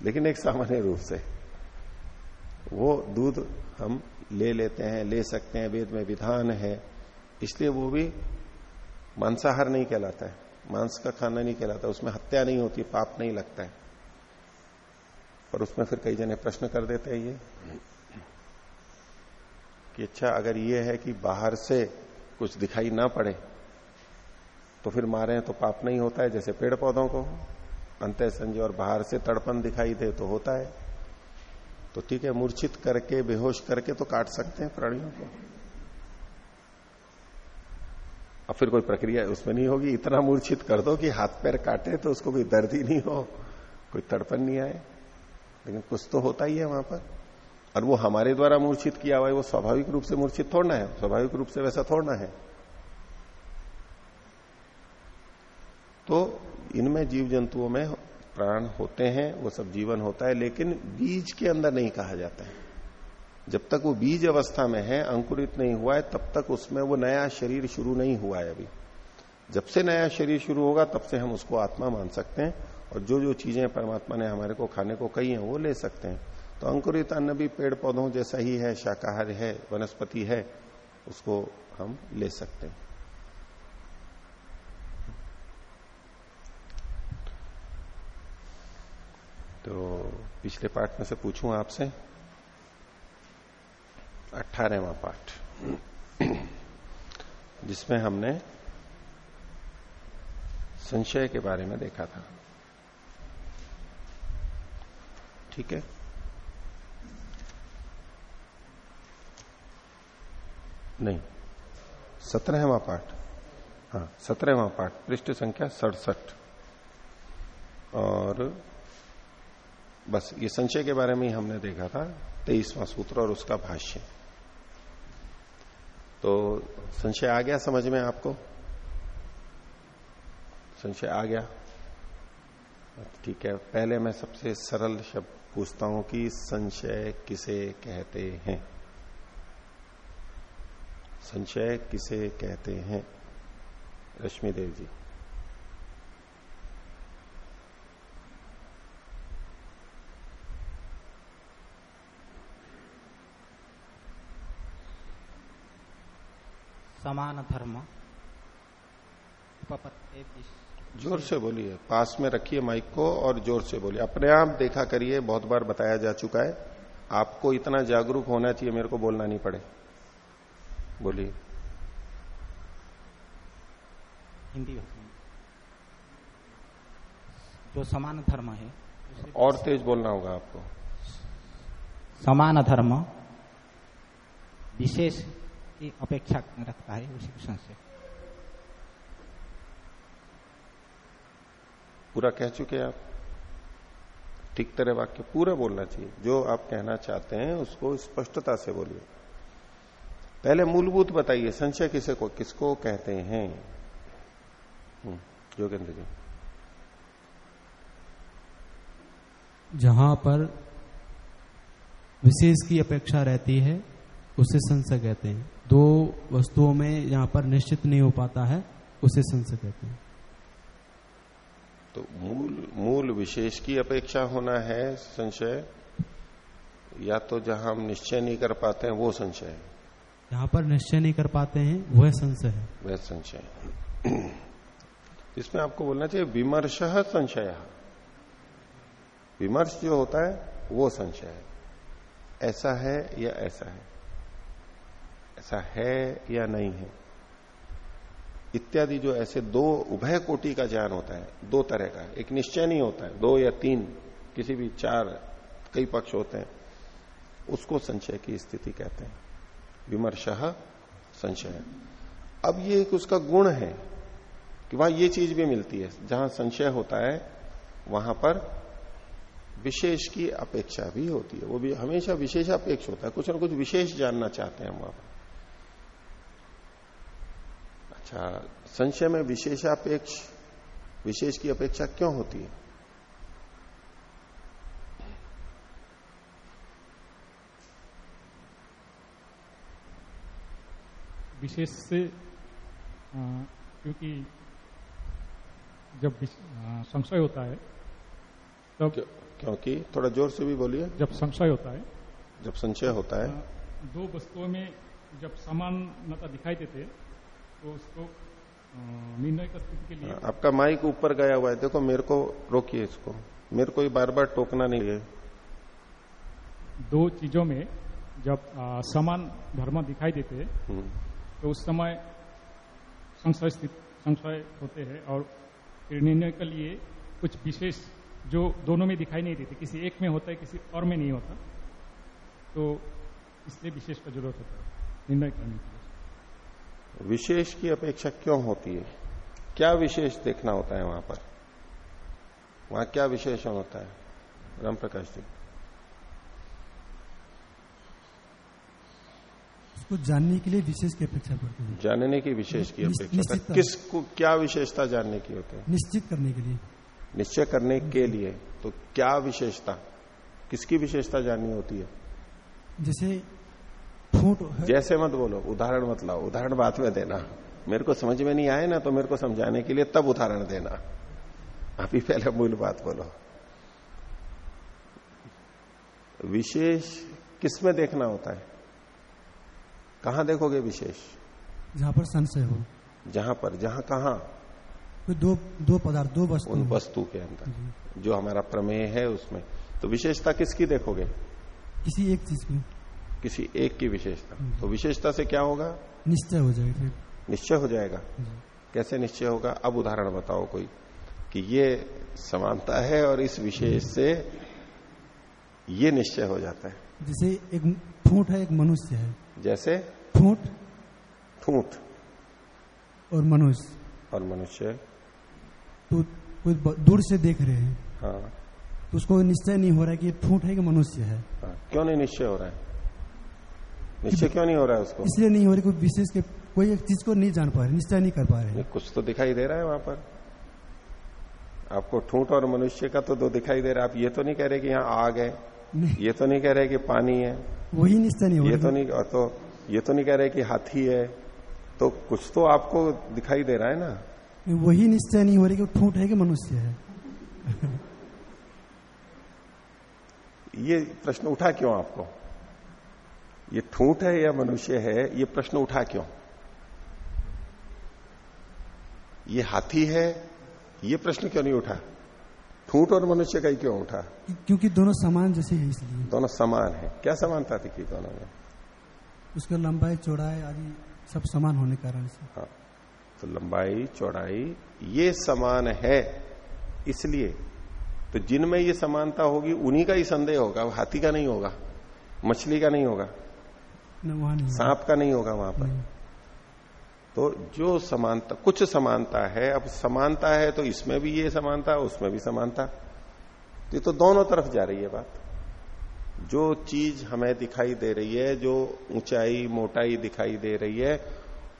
लेकिन एक सामान्य रूप से, वो दूध हम ले लेते हैं, ले सकते हैं, वेद में विधान है, इसलिए वो भी मांसाहार नहीं कहलाता है, मांस का खाना नहीं कहलाता उसमें हत्या नहीं होती, पाप नहीं लगता है। पर उसमें फिर कई जने प्रश्न कर देते हैं ये, कि अच्छा अगर ये है कि बाहर से कुछ दिखाई ना पड़े तो फिर मारे तो पाप नहीं होता है, जैसे पेड़ पौधों को। अंत संजय और बाहर से तड़पन दिखाई दे तो होता है। तो ठीक है, मूर्छित करके, बेहोश करके तो काट सकते हैं प्राणियों को। अब फिर कोई प्रक्रिया उसमें नहीं होगी। इतना मूर्छित कर दो कि हाथ पैर काटे तो उसको कोई दर्द ही नहीं हो, कोई तड़पन नहीं आए। लेकिन कुछ तो होता ही है वहाँ पर। और वो हमारे द्वारा मूर्छित किया हुआ है, वो स्वाभाविक रूप से मूर्छित थोड़ना है। स्वाभाविक रूप से वैसा थोड़ना है। तो इनमें जीव जंतुओं में प्राण होते हैं, वो सब जीवन होता है, लेकिन बीज के अंदर नहीं कहा जाता है। जब तक वो बीज अवस्था में है, अंकुरित नहीं हुआ है, तब तक उसमें वो नया शरीर शुरू नहीं हुआ है अभी। जब से नया शरीर शुरू होगा, तब से हम उसको आत्मा मान सकते हैं, और जो जो चीज़ें परमात्मा ने हमारे को खाने को कही है, वो ले सकते हैं। तो अंकुरित अन्न भी पेड़ पौधों जैसा ही है, शाकाहार है, वनस्पति है, उसको हम ले सकते हैं। तो पिछले पाठ में से पूछूँ आपसे? अठारहवा पाठ। जिसमें हमने संशय के बारे में देखा था। ठीक है? नहीं, सत्रहवा पाठ। हाँ सत्रहवा पाठ, पृष्ठ संख्या सड़सठ। और बस, ये संशय के बारे में ही हमने देखा था, तेईसवां सूत्र और उसका भाष्य। तो संशय आ गया समझ में आपको? संशय आ गया? ठीक है, पहले मैं सबसे सरल शब्द पूछता हूँ कि संशय किसे कहते हैं? संशय किसे कहते हैं? रश्मि देव जी। समान धर्म ज़ोर से बोलिए। पास में रखिए माइक को और ज़ोर से बोलिए। अपने आप देखा करिए बहुत बार बताया जा चुका है। आपको इतना जागरूक होना चाहिए मेरे को बोलना नहीं पड़े। बोलिए। हिंदी भाषा जो समान धर्म है और तेज बोलना होगा आपको। समान धर्म विशेष की अपेक्षा रखता है उसी को संशय पूरा कह चुके आप? ठीक तरह वाक्य पूरा बोलना चाहिए। जो आप कहना चाहते हैं उसको स्पष्टता से बोलिए। पहले मूलभूत बताइए संशय किसे को किसको कहते हैं? हम्म, योगेंद्र जी। जहाँ पर विशेष की अपेक्षा रहती है उसे संशय कहते हैं। दो वस्तुओं में यहाँ पर निश्चित नहीं हो पाता है उसे संशय कहते हैं। तो मूल मूल विशेष की अपेक्षा होना है संशय या तो जहाँ हम निश्चय नहीं कर पाते हैं वो संशय है? जहाँ पर निश्चय नहीं कर पाते हैं वह संशय है। वह संशय है। इसमें आपको बोलना चाहिए विमर्श संशय। विमर्श जो होता है वो संशय है। ऐसा है या ऐसा है? ऐसा है या नहीं है? इत्यादि जो ऐसे दो उभय कोटि का ज्ञान होता है, दो तरह का, एक निश्चय नहीं होता है, दो या तीन, किसी भी चार, कई पक्ष होते हैं, उसको संशय की स्थिति कहते हैं। विमर्श संशय अब ये एक उसका गुण है कि वहाँ ये चीज़ भी मिलती है, जहाँ संशय होता है, वहाँ पर विशेष की अपेक्षा भी होती है। वो भी हमेशा विशेषापेक्ष होता है, कुछ ना कुछ विशेष जानना चाहते हैं हम वहाँ पर। अच्छा संशय में विशेषापेक्ष विशेष की अपेक्षा क्यों होती है? विशेष से क्योंकि जब संशय होता है तब क्यों, क्योंकि थोड़ा ज़ोर से भी बोलिए। जब संशय होता है जब संशय होता है। दो वस्तुओं में जब समानता दिखाई देते तो उसको निर्णय का स्थिति के लिए। आपका माइक ऊपर गया हुआ है देखो मेरे को रोकिए इसको। मेरे को बार बार टोकना नहीं है। दो चीज़ों में जब आ, समान धर्म दिखाई देते हम्म, तो उस समय संशय संशय होते हैं और फिर निर्णय के लिए कुछ विशेष जो दोनों में दिखाई नहीं देते किसी एक में होता है किसी और में नहीं होता तो इसलिए विशेष का ज़रूरत होता है निर्णय करने के लिए। विशेष की अपेक्षा क्यों होती है? क्या विशेष देखना होता है वहाँ पर? वहाँ क्या विशेषण होता है? राम प्रकाश जी। उसको जानने के लिए विशेष की अपेक्षा पड़ती है। जानने की विशेष की अपेक्षा। किसको क्या विशेषता जानने की होती है? निश्चित करने के लिए। निश्चय करने के लिए। तो क्या विशेषता? किसकी विशेषता जाननी होती है? जैसे फूट जैसे मत बोलो उदाहरण मत लाओ उदाहरण बाद में देना। मेरे को समझ में नहीं आए ना तो मेरे को समझाने के लिए तब उदाहरण देना। अभी पहले मूल बात बोलो। विशेष किसमें देखना होता है? कहाँ देखोगे विशेष? जहाँ पर संशय हो। जहाँ पर जहाँ कहा? कोई दो दो पदार्थ दो वस्तु उन वस्तु के अंदर। जो हमारा प्रमेय है उसमें। तो विशेषता किसकी देखोगे? किसी एक चीज़ की। किसी एक की विशेषता। तो विशेषता से क्या होगा? निश्चय हो जाएगा निश्चय हो जाएगा। कैसे निश्चय होगा? अब उदाहरण बताओ कोई कि ये समानता है और इस विशेष से ये निश्चय हो जाता है। जैसे एक फूट है एक मनुष्य है। जैसे फूट ठूठ और मनुष्य। और मनुष्य। तो कोई दूर से देख रहे हैं। हाँ, तो उसको निश्चय नहीं हो रहा है कि ये फूट है कि मनुष्य है। हाँ। क्यों नहीं निश्चय हो रहा है? निश्चय क्यों नहीं हो रहा है उसको? इसलिए नहीं हो रही कोई विशेष के कोई एक चीज़ को नहीं जान पा रहे निश्चय नहीं कर पा रहे। कुछ तो दिखाई दे रहा है वहाँ पर। आपको ठूठ और मनुष्य का तो दो दिखाई दे रहा है। आप ये तो नहीं कह रहे कि यहाँ आग है ये तो नहीं कह रहे कि पानी है। वही निश्चय नहीं हो ये तो नहीं और तो ये तो नहीं कह रहे कि हाथी है। तो कुछ तो आपको दिखाई दे रहा है ना। वही निश्चय नहीं हो रही कि ठूठ है कि मनुष्य है। ये प्रश्न उठा क्यों आपको? ये ठूठ है या मनुष्य है ये प्रश्न उठा क्यों? ये हाथी है ये प्रश्न क्यों नहीं उठा? ठूठ और मनुष्य का ही क्यों उठा? क्योंकि दोनों समान जैसे है इसलिए। दोनों समान है। क्या समानता दिखी दोनों में? उसका लंबाई चौड़ाई आदि सब समान होने के कारण से। हाँ तो लंबाई चौड़ाई ये समान है इसलिए। तो जिनमें ये समानता होगी उन्हीं का ही संदेह होगा हाथी का नहीं होगा मछली का नहीं होगा। सांप का नहीं होगा वहाँ पर। तो जो समानता कुछ समानता है अब समानता है तो इसमें भी ये समानता उसमें भी समानता। तो ये तो दोनों तरफ़ जा रही है बात। जो चीज़ हमें दिखाई दे रही है जो ऊंचाई मोटाई दिखाई दे रही है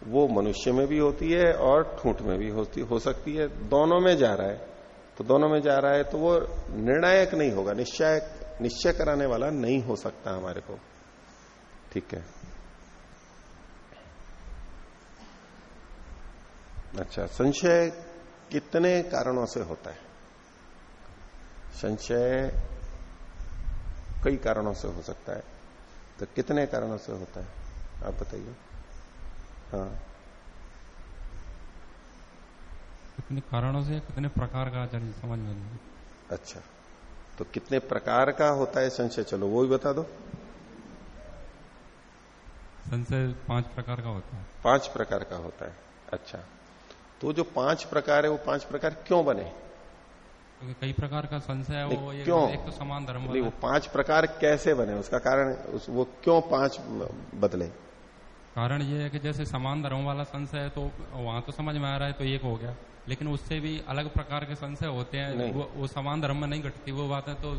वो मनुष्य में भी होती है और ठूंठ में भी होती हो सकती है। दोनों में जा रहा है। तो दोनों में जा रहा है तो वो निर्णायक नहीं होगा निश्चय निश्चय कराने वाला नहीं हो सकता हमारे को। ठीक है। अच्छा संशय कितने कारणों से होता है? संशय कई कारणों से हो सकता है। तो कितने कारणों से होता है? आप बताइए। हाँ। कितने कारणों से कितने प्रकार का आचार्य समझ में अच्छा तो कितने प्रकार का होता है संशय? चलो वो भी बता दो। संशय पाँच प्रकार का होता है। पाँच प्रकार का होता है। अच्छा। तो जो पाँच प्रकार है वो पाँच प्रकार क्यों बने? क्योंकि कई प्रकार का संशय है वो एक, क्यों? एक तो समान धर्म नहीं वो पाँच प्रकार कैसे बने? उसका कारण उस, वो क्यों पाँच बदले? कारण ये है कि जैसे समान धर्म वाला संशय है तो वहाँ तो समझ में आ रहा है तो एक हो गया। लेकिन उससे भी अलग प्रकार के संशय होते हैं। वो, वो समान धर्म में नहीं घटती वो बात है तो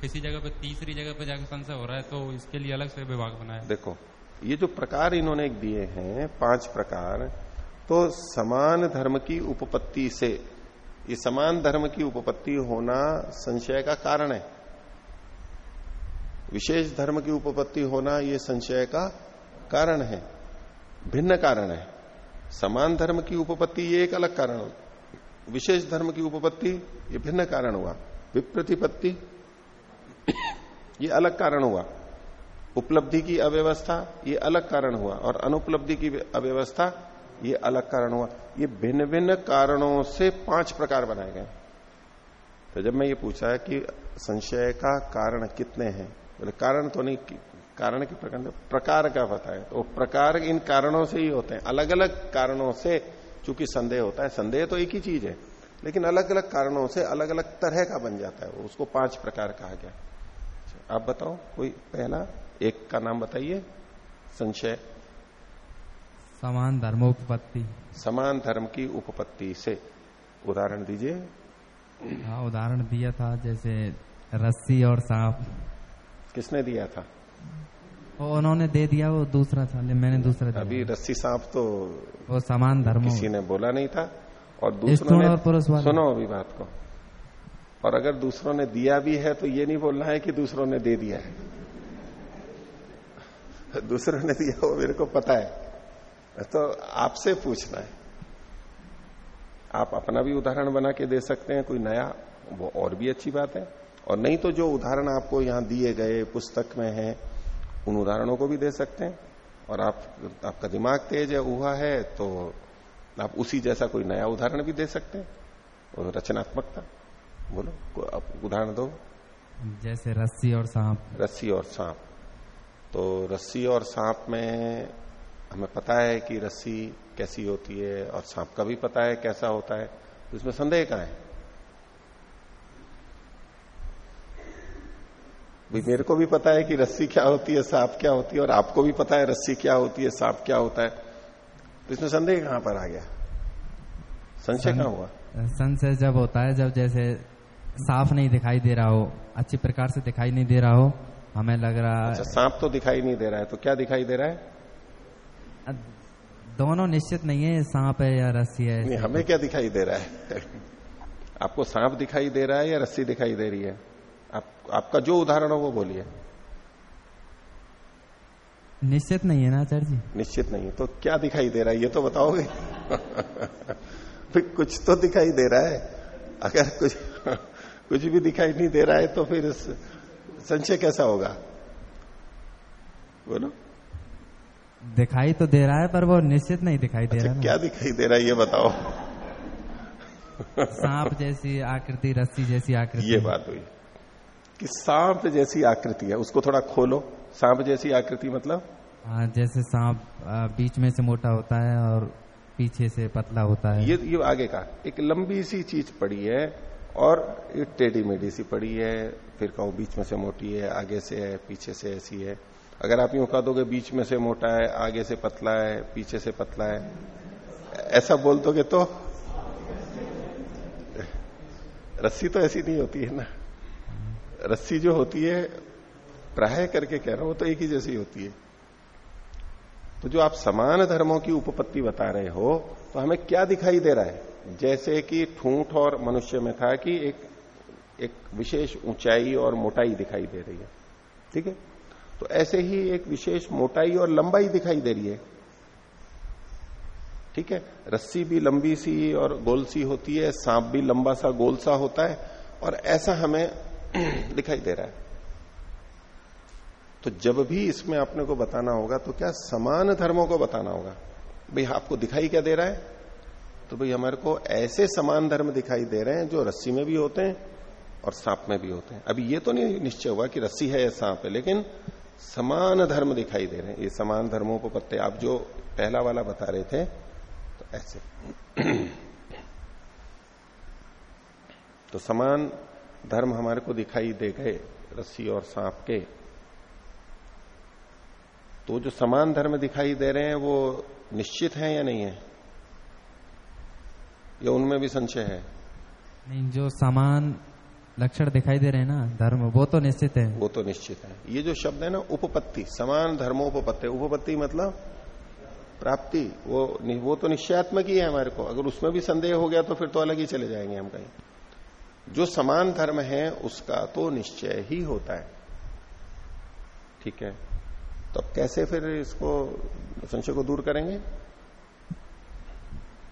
किसी जगह पे तीसरी जगह पे जाके संशय हो रहा है तो इसके लिए अलग से विभाग बनाया। देखो ये जो प्रकार इन्होंने दिए हैं, पाँच प्रकार तो समान धर्म की उपपत्ति से, ये समान धर्म की उपपत्ति होना संशय का कारण है। विशेष धर्म की उपपत्ति होना ये संशय का कारण है, भिन्न कारण है। समान धर्म की उपपत्ति ये एक अलग कारण विशेष धर्म की उपपत्ति ये भिन्न कारण हुआ। विप्रतिपत्ति ये अलग कारण हुआ। उपलब्धि की अव्यवस्था, ये अलग कारण हुआ, और अनुपलब्धि की अव्यवस्था, ये अलग कारण हुआ। ये भिन्न भिन्न कारणों से पाँच प्रकार बनाए गए। तो जब मैं ये पूछा कि संशय का कारण कितने हैं, बोले, कारण तो नहीं, कारण के प्रकार प्रकार का पता है। तो प्रकार इन कारणों से ही होते हैं। अलग अलग कारणों से चूँकि संदेह होता है, संदेह तो एक ही चीज़ है, लेकिन अलग अलग कारणों से अलग अलग तरह का बन जाता है। उसको पाँच प्रकार कहा गया। आप बताओ, कोई पहला? एक का नाम बताइए। संशय। समान धर्मोपत्ति समान धर्म की उपपत्ति से। उदाहरण दीजिए। हाँ उदाहरण दिया था जैसे रस्सी और सांप। किसने दिया था? वो उन्होंने दे दिया वो दूसरा था मैंने दूसरा दिया अभी रस्सी सांप तो वो समान धर्म। किसी ने बोला नहीं था और दूसरों ने और सुनो अभी बात को। और अगर दूसरों ने दिया भी है तो ये नहीं बोलना है कि दूसरों ने दे दिया है। दूसरों ने दिया वो मेरे को पता है। तो आपसे पूछना है। आप अपना भी उदाहरण बना के दे सकते हैं कोई नया वो और भी अच्छी बात है। और नहीं तो जो उदाहरण आपको यहाँ दिए गए पुस्तक में है उन उदाहरणों को भी दे सकते हैं। और आप आपका दिमाग तेज है हुआ है तो आप उसी जैसा कोई नया उदाहरण भी दे सकते हैं। और रचनात्मकता बोलो आप उदाहरण दो। जैसे रस्सी और सांप। रस्सी और सांप। तो रस्सी और सांप में हमें पता है कि रस्सी कैसी होती है और सांप का भी पता है कैसा होता है तो इसमें संदेह कहाँ है? भाई, मेरे को भी पता है कि रस्सी क्या होती है, सांप क्या होती है, और आपको भी पता है रस्सी क्या होती है, सांप क्या होता है। तो इसमें संदेह कहाँ पर आ गया? संशय कहाँ हुआ? संशय जब होता है, जब जैसे साफ़ नहीं दिखाई दे रहा हो, अच्छी प्रकार से दिखाई नहीं दे रहा हो हमें लग रहा अच्छा सांप तो दिखाई नहीं दे रहा है तो क्या दिखाई दे रहा है? दोनों निश्चित नहीं है सांप है या रस्सी है। नहीं हमें क्या दिखाई दे रहा है? आपको सांप दिखाई दे रहा है या रस्सी दिखाई दे रही है? आप, आपका जो उदाहरण हो वो बोलिए। निश्चित नहीं है ना आचार्य जी? निश्चित नहीं है तो क्या दिखाई दे रहा है ये तो बताओगे? फिर कुछ तो दिखाई दे रहा है। अगर कुछ कुछ भी दिखाई नहीं दे रहा है तो फिर संशय कैसा होगा? बोलो। दिखाई तो दे रहा है पर वो निश्चित नहीं दिखाई दे अच्छा, रहा क्या दिखाई दे रहा है ये बताओ। सांप जैसी आकृति रस्सी जैसी आकृति। ये बात हुई कि सांप जैसी आकृति है उसको थोड़ा खोलो। सांप जैसी आकृति मतलब? हाँ जैसे सांप बीच में से मोटा होता है और पीछे से पतला होता है। ये ये आगे का एक लंबी सी चीज़ पड़ी है और ये टेढ़ी मेढ़ी सी पड़ी है फिर कहूँ, बीच में से मोटी है, आगे से है, पीछे से ऐसी है। अगर आप यूँ कह दोगे, बीच में से मोटा है, आगे से पतला है, पीछे से पतला है, ऐसा बोल दोगे तो? रस्सी तो ऐसी नहीं होती है ना। रस्सी जो होती है, प्राय करके कह रहा हूँ तो एक ही जैसी होती है। तो जो आप समान धर्मों की उपपत्ति बता रहे हो तो हमें क्या दिखाई दे रहा है? जैसे कि ठूंठ और मनुष्य में था कि एक एक विशेष ऊंचाई और मोटाई दिखाई दे रही है। ठीक है? तो ऐसे ही एक विशेष मोटाई और लंबाई दिखाई दे रही है। ठीक है? रस्सी भी लंबी सी और गोल सी होती है, सांप भी लंबा सा, गोल सा होता है और ऐसा हमें दिखाई दे रहा है। तो जब भी इसमें आपने को बताना होगा तो क्या समान धर्मों को बताना होगा? भाई, आपको दिखाई क्या दे रहा है? तो भाई, हमारे को ऐसे समान धर्म दिखाई दे रहे हैं जो रस्सी में भी होते हैं और सांप में भी होते हैं। अभी ये तो नहीं निश्चय हुआ कि रस्सी है या सांप है, लेकिन समान धर्म दिखाई दे रहे हैं। ये समान धर्मों को पत्ते, आप जो पहला वाला बता रहे थे तो ऐसे। तो समान धर्म हमारे को दिखाई दे गए रस्सी और सांप के। तो जो समान धर्म दिखाई दे रहे हैं, वो निश्चित है या नहीं है? या उनमें भी संशय है? नहीं, जो समान लक्षण दिखाई दे रहे हैं ना? धर्म वो तो निश्चित है। वो तो निश्चित है। ये जो शब्द है ना उपपत्ति समान धर्मोपत्ति उपपत्ति मतलब प्राप्ति। वो वो तो निश्चयात्मक ही है हमारे को। अगर उसमें भी संदेह हो गया तो फिर तो अलग ही चले जाएँगे हम कहीं। जो समान धर्म है उसका तो निश्चय ही होता है। ठीक है? तो अब कैसे फिर इसको संशय को दूर करेंगे?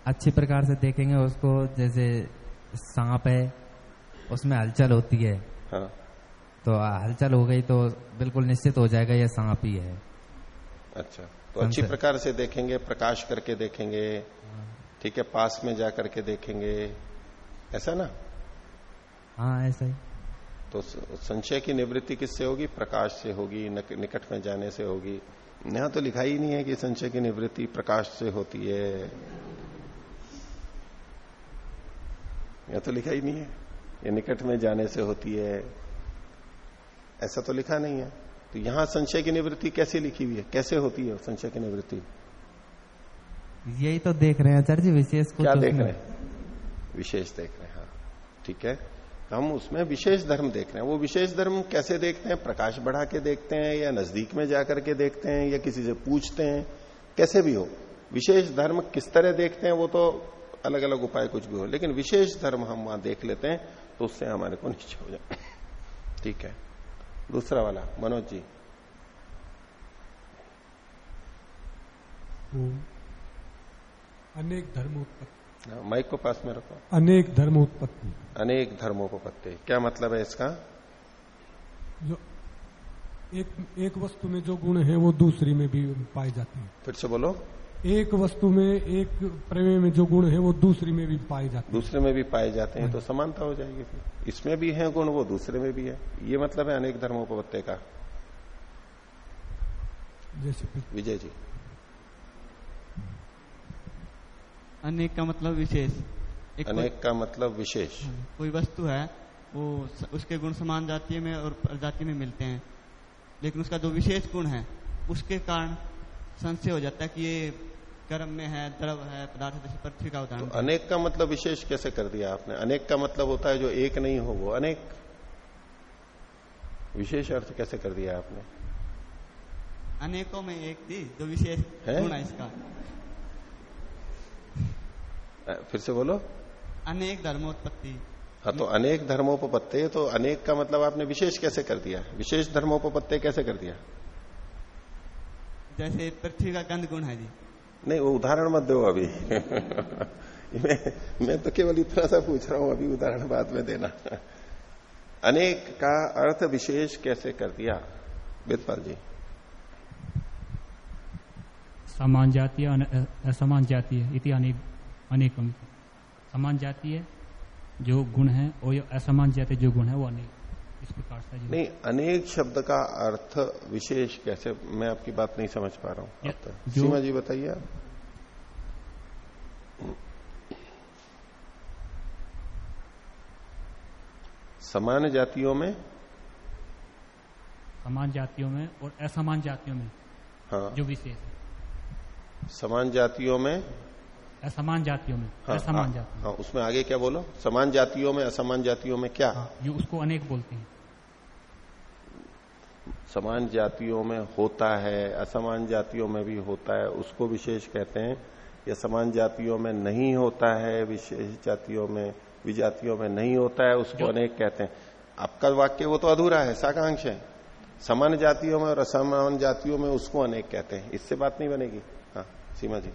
अच्छी प्रकार से देखेंगे उसको। जैसे सांप है उसमें हलचल होती है। हाँ। तो हलचल हो गई तो बिल्कुल निश्चित हो जाएगा यह सांप ही है। अच्छा तो अच्छी प्रकार से देखेंगे प्रकाश करके देखेंगे ठीक है पास में जा करके देखेंगे ऐसा ना? हाँ ऐसा ही। तो संशय की निवृत्ति किससे होगी? प्रकाश से होगी निकट में जाने से होगी। यहाँ तो लिखा ही नहीं है कि संशय की निवृत्ति प्रकाश से होती है। यहाँ तो लिखा ही नहीं है। ये निकट में जाने से होती है। ऐसा तो लिखा नहीं है। तो यहाँ संशय की निवृत्ति कैसे लिखी हुई है? कैसे होती है संशय की निवृत्ति? यही तो देख रहे हैं आचार्य जी विशेष क्या देख रहे हैं? विशेष देख रहे हैं हाँ। ठीक है। हम उसमें विशेष धर्म देख रहे हैं। वो विशेष धर्म कैसे देखते हैं? प्रकाश बढ़ा के देखते हैं या नज़दीक में जाकर के देखते हैं या किसी से पूछते हैं? कैसे भी हो। विशेष धर्म किस तरह देखते हैं वो तो अलग अलग उपाय कुछ भी हो। लेकिन विशेष धर्म हम वहाँ देख लेते हैं। तो उससे हमारे को निश्चय हो जाए। ठीक है? दूसरा वाला मनोज जी। अनेक धर्म उत्पत्ति हाँ, माइक को पास में रखो। अनेक धर्म उत्पत्ति अनेक धर्मोपत्ति क्या मतलब है इसका? जो एक एक वस्तु में जो गुण है वो दूसरी में भी पाए जाते हैं। फिर से बोलो। एक वस्तु में एक प्रमेय में जो गुण है वो दूसरी में भी पाए जाते हैं। दूसरे में भी पाए जाते हैं तो समानता हो जाएगी फिर। इसमें भी है गुण वो दूसरे में भी है। ये मतलब है अनेक धर्मोपत्ति का। जैसे विजय जी। अनेक का मतलब विशेष। अनेक का मतलब विशेष। हाँ, कोई वस्तु है वो उसके गुण समान जातीय में और प्रजाति में मिलते हैं। लेकिन उसका जो विशेष गुण है उसके कारण संशय हो जाता है कि ये कर्म में है द्रव है पदार्थ जैसे पृथ्वी का उदाहरण। तो अनेक का मतलब विशेष कैसे कर दिया आपने? अनेक का मतलब होता है जो एक नहीं हो वो अनेक। विशेष अर्थ कैसे कर दिया आपने? अनेकों में एक थी जो विशेष गुण है इसका। फिर से बोलो। अनेक धर्मोत्पत्ति। हाँ तो अनेक धर्मोपत्ति तो अनेक का मतलब आपने विशेष कैसे कर दिया? विशेष धर्मोपत्ति कैसे कर दिया? जैसे पृथ्वी का गंध गुण है जी। नहीं वो उदाहरण मत दो अभी। मैं मैं तो केवल इतना सा पूछ रहा हूँ अभी उदाहरण बाद में देना। अनेक का अर्थ विशेष कैसे कर दिया? वेदपाल जी। समान जातीय असमान जातीय इति अनेक अनेकम। समान जातीय जो गुण है और असमान जातीय जो गुण है वो अनेक। इस प्रकार से नहीं अनेक शब्द का अर्थ विशेष कैसे मैं आपकी बात नहीं समझ पा रहा हूँ सीमा जी बताइए आप। समान जातियों में? समान जातियों में और असमान जातियों में हाँ। जो विशेष समान जातियों में? असमान जातियों में हाँ, असमान हाँ, जातियों हाँ, उसमें आगे क्या बोलो? समान जातियों में असमान जातियों में क्या? हाँ, जो उसको अनेक बोलते हैं। समान जातियों में होता है असमान जातियों में भी होता है उसको विशेष कहते हैं। या समान जातियों में नहीं होता है विशेष जातियों में विजातियों में नहीं होता है उसको अनेक कहते हैं। आपका वाक्य वो तो अधूरा है साकांक्ष है। समान जातियों में और असमान जातियों में उसको अनेक कहते हैं। इससे बात नहीं बनेगी। हाँ सीमा जी।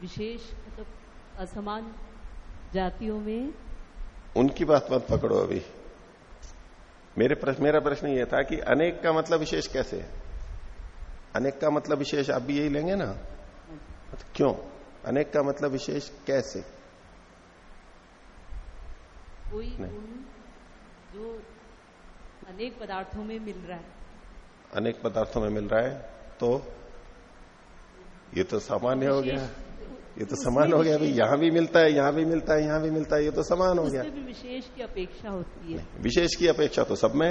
विशेष मतलब असमान जातियों में उनकी बात मत पकड़ो अभी। मेरे प्रश्न मेरा प्रश्न ये था कि अनेक का मतलब विशेष कैसे है? अनेक का मतलब विशेष आप भी यही लेंगे ना? तो क्यों? अनेक का मतलब विशेष कैसे? कोई गुण जो अनेक पदार्थों में मिल रहा है। अनेक पदार्थों में मिल रहा है तो ये तो सामान्य हो गया। ये तो समान हो गया अभी यहाँ भी मिलता है यहाँ भी मिलता है यहाँ भी मिलता है ये तो समान हो गया। विशेष की अपेक्षा होती है। विशेष की अपेक्षा तो सब में।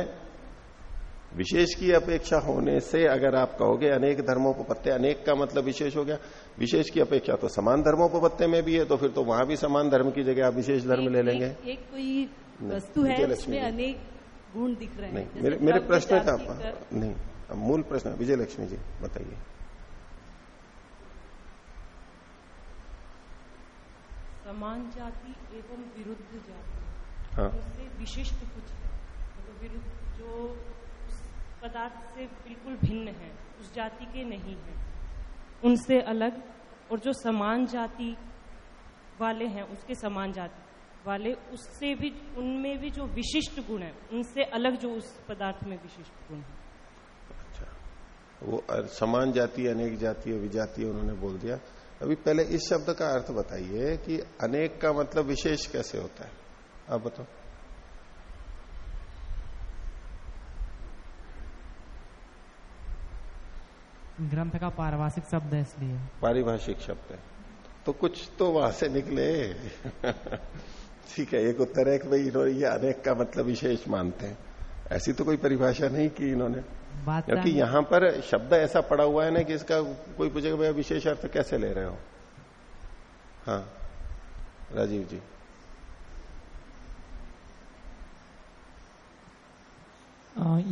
विशेष की अपेक्षा होने से अगर आप कहोगे अनेक धर्मों को पत्ते अनेक का मतलब विशेष हो गया विशेष की अपेक्षा तो समान धर्मों को पत्ते में भी है तो फिर तो वहाँ भी समान धर्म की जगह आप विशेष धर्म ले लेंगे। एक, एक कोई वस्तु है उसमें अनेक गुण दिख रहे हैं। नहीं मेरे मेरे प्रश्न का नहीं मूल प्रश्न विजय लक्ष्मी जी बताइए। समान जाति एवं विरुद्ध जाति। हाँ। उससे विशिष्ट कुछ है। मतलब विरुद्ध जो पदार्थ से बिल्कुल भिन्न है उस जाति के नहीं है। उनसे अलग और जो समान जाति वाले हैं उसके समान जाति वाले उससे भी उनमें भी जो विशिष्ट गुण है उनसे अलग जो उस पदार्थ में विशिष्ट गुण है। अच्छा। वो समान जाति अनेक जाति विजातीय उन्होंने बोल दिया। अभी पहले इस शब्द का अर्थ बताइए कि अनेक का मतलब विशेष कैसे होता है? आप बताओ। ग्रंथ का पारिभाषिक शब्द है इसलिए। पारिभाषिक शब्द है। तो कुछ तो वहाँ से निकले। ठीक है एक उत्तर है कि भाई इन्होंने ये अनेक का मतलब विशेष मानते हैं। ऐसी तो कोई परिभाषा नहीं की इन्होंने। क्योंकि यहाँ पर शब्द ऐसा पड़ा हुआ है ना कि इसका कोई पूछेगा भैया विशेष अर्थ कैसे ले रहे हो? हाँ राजीव जी।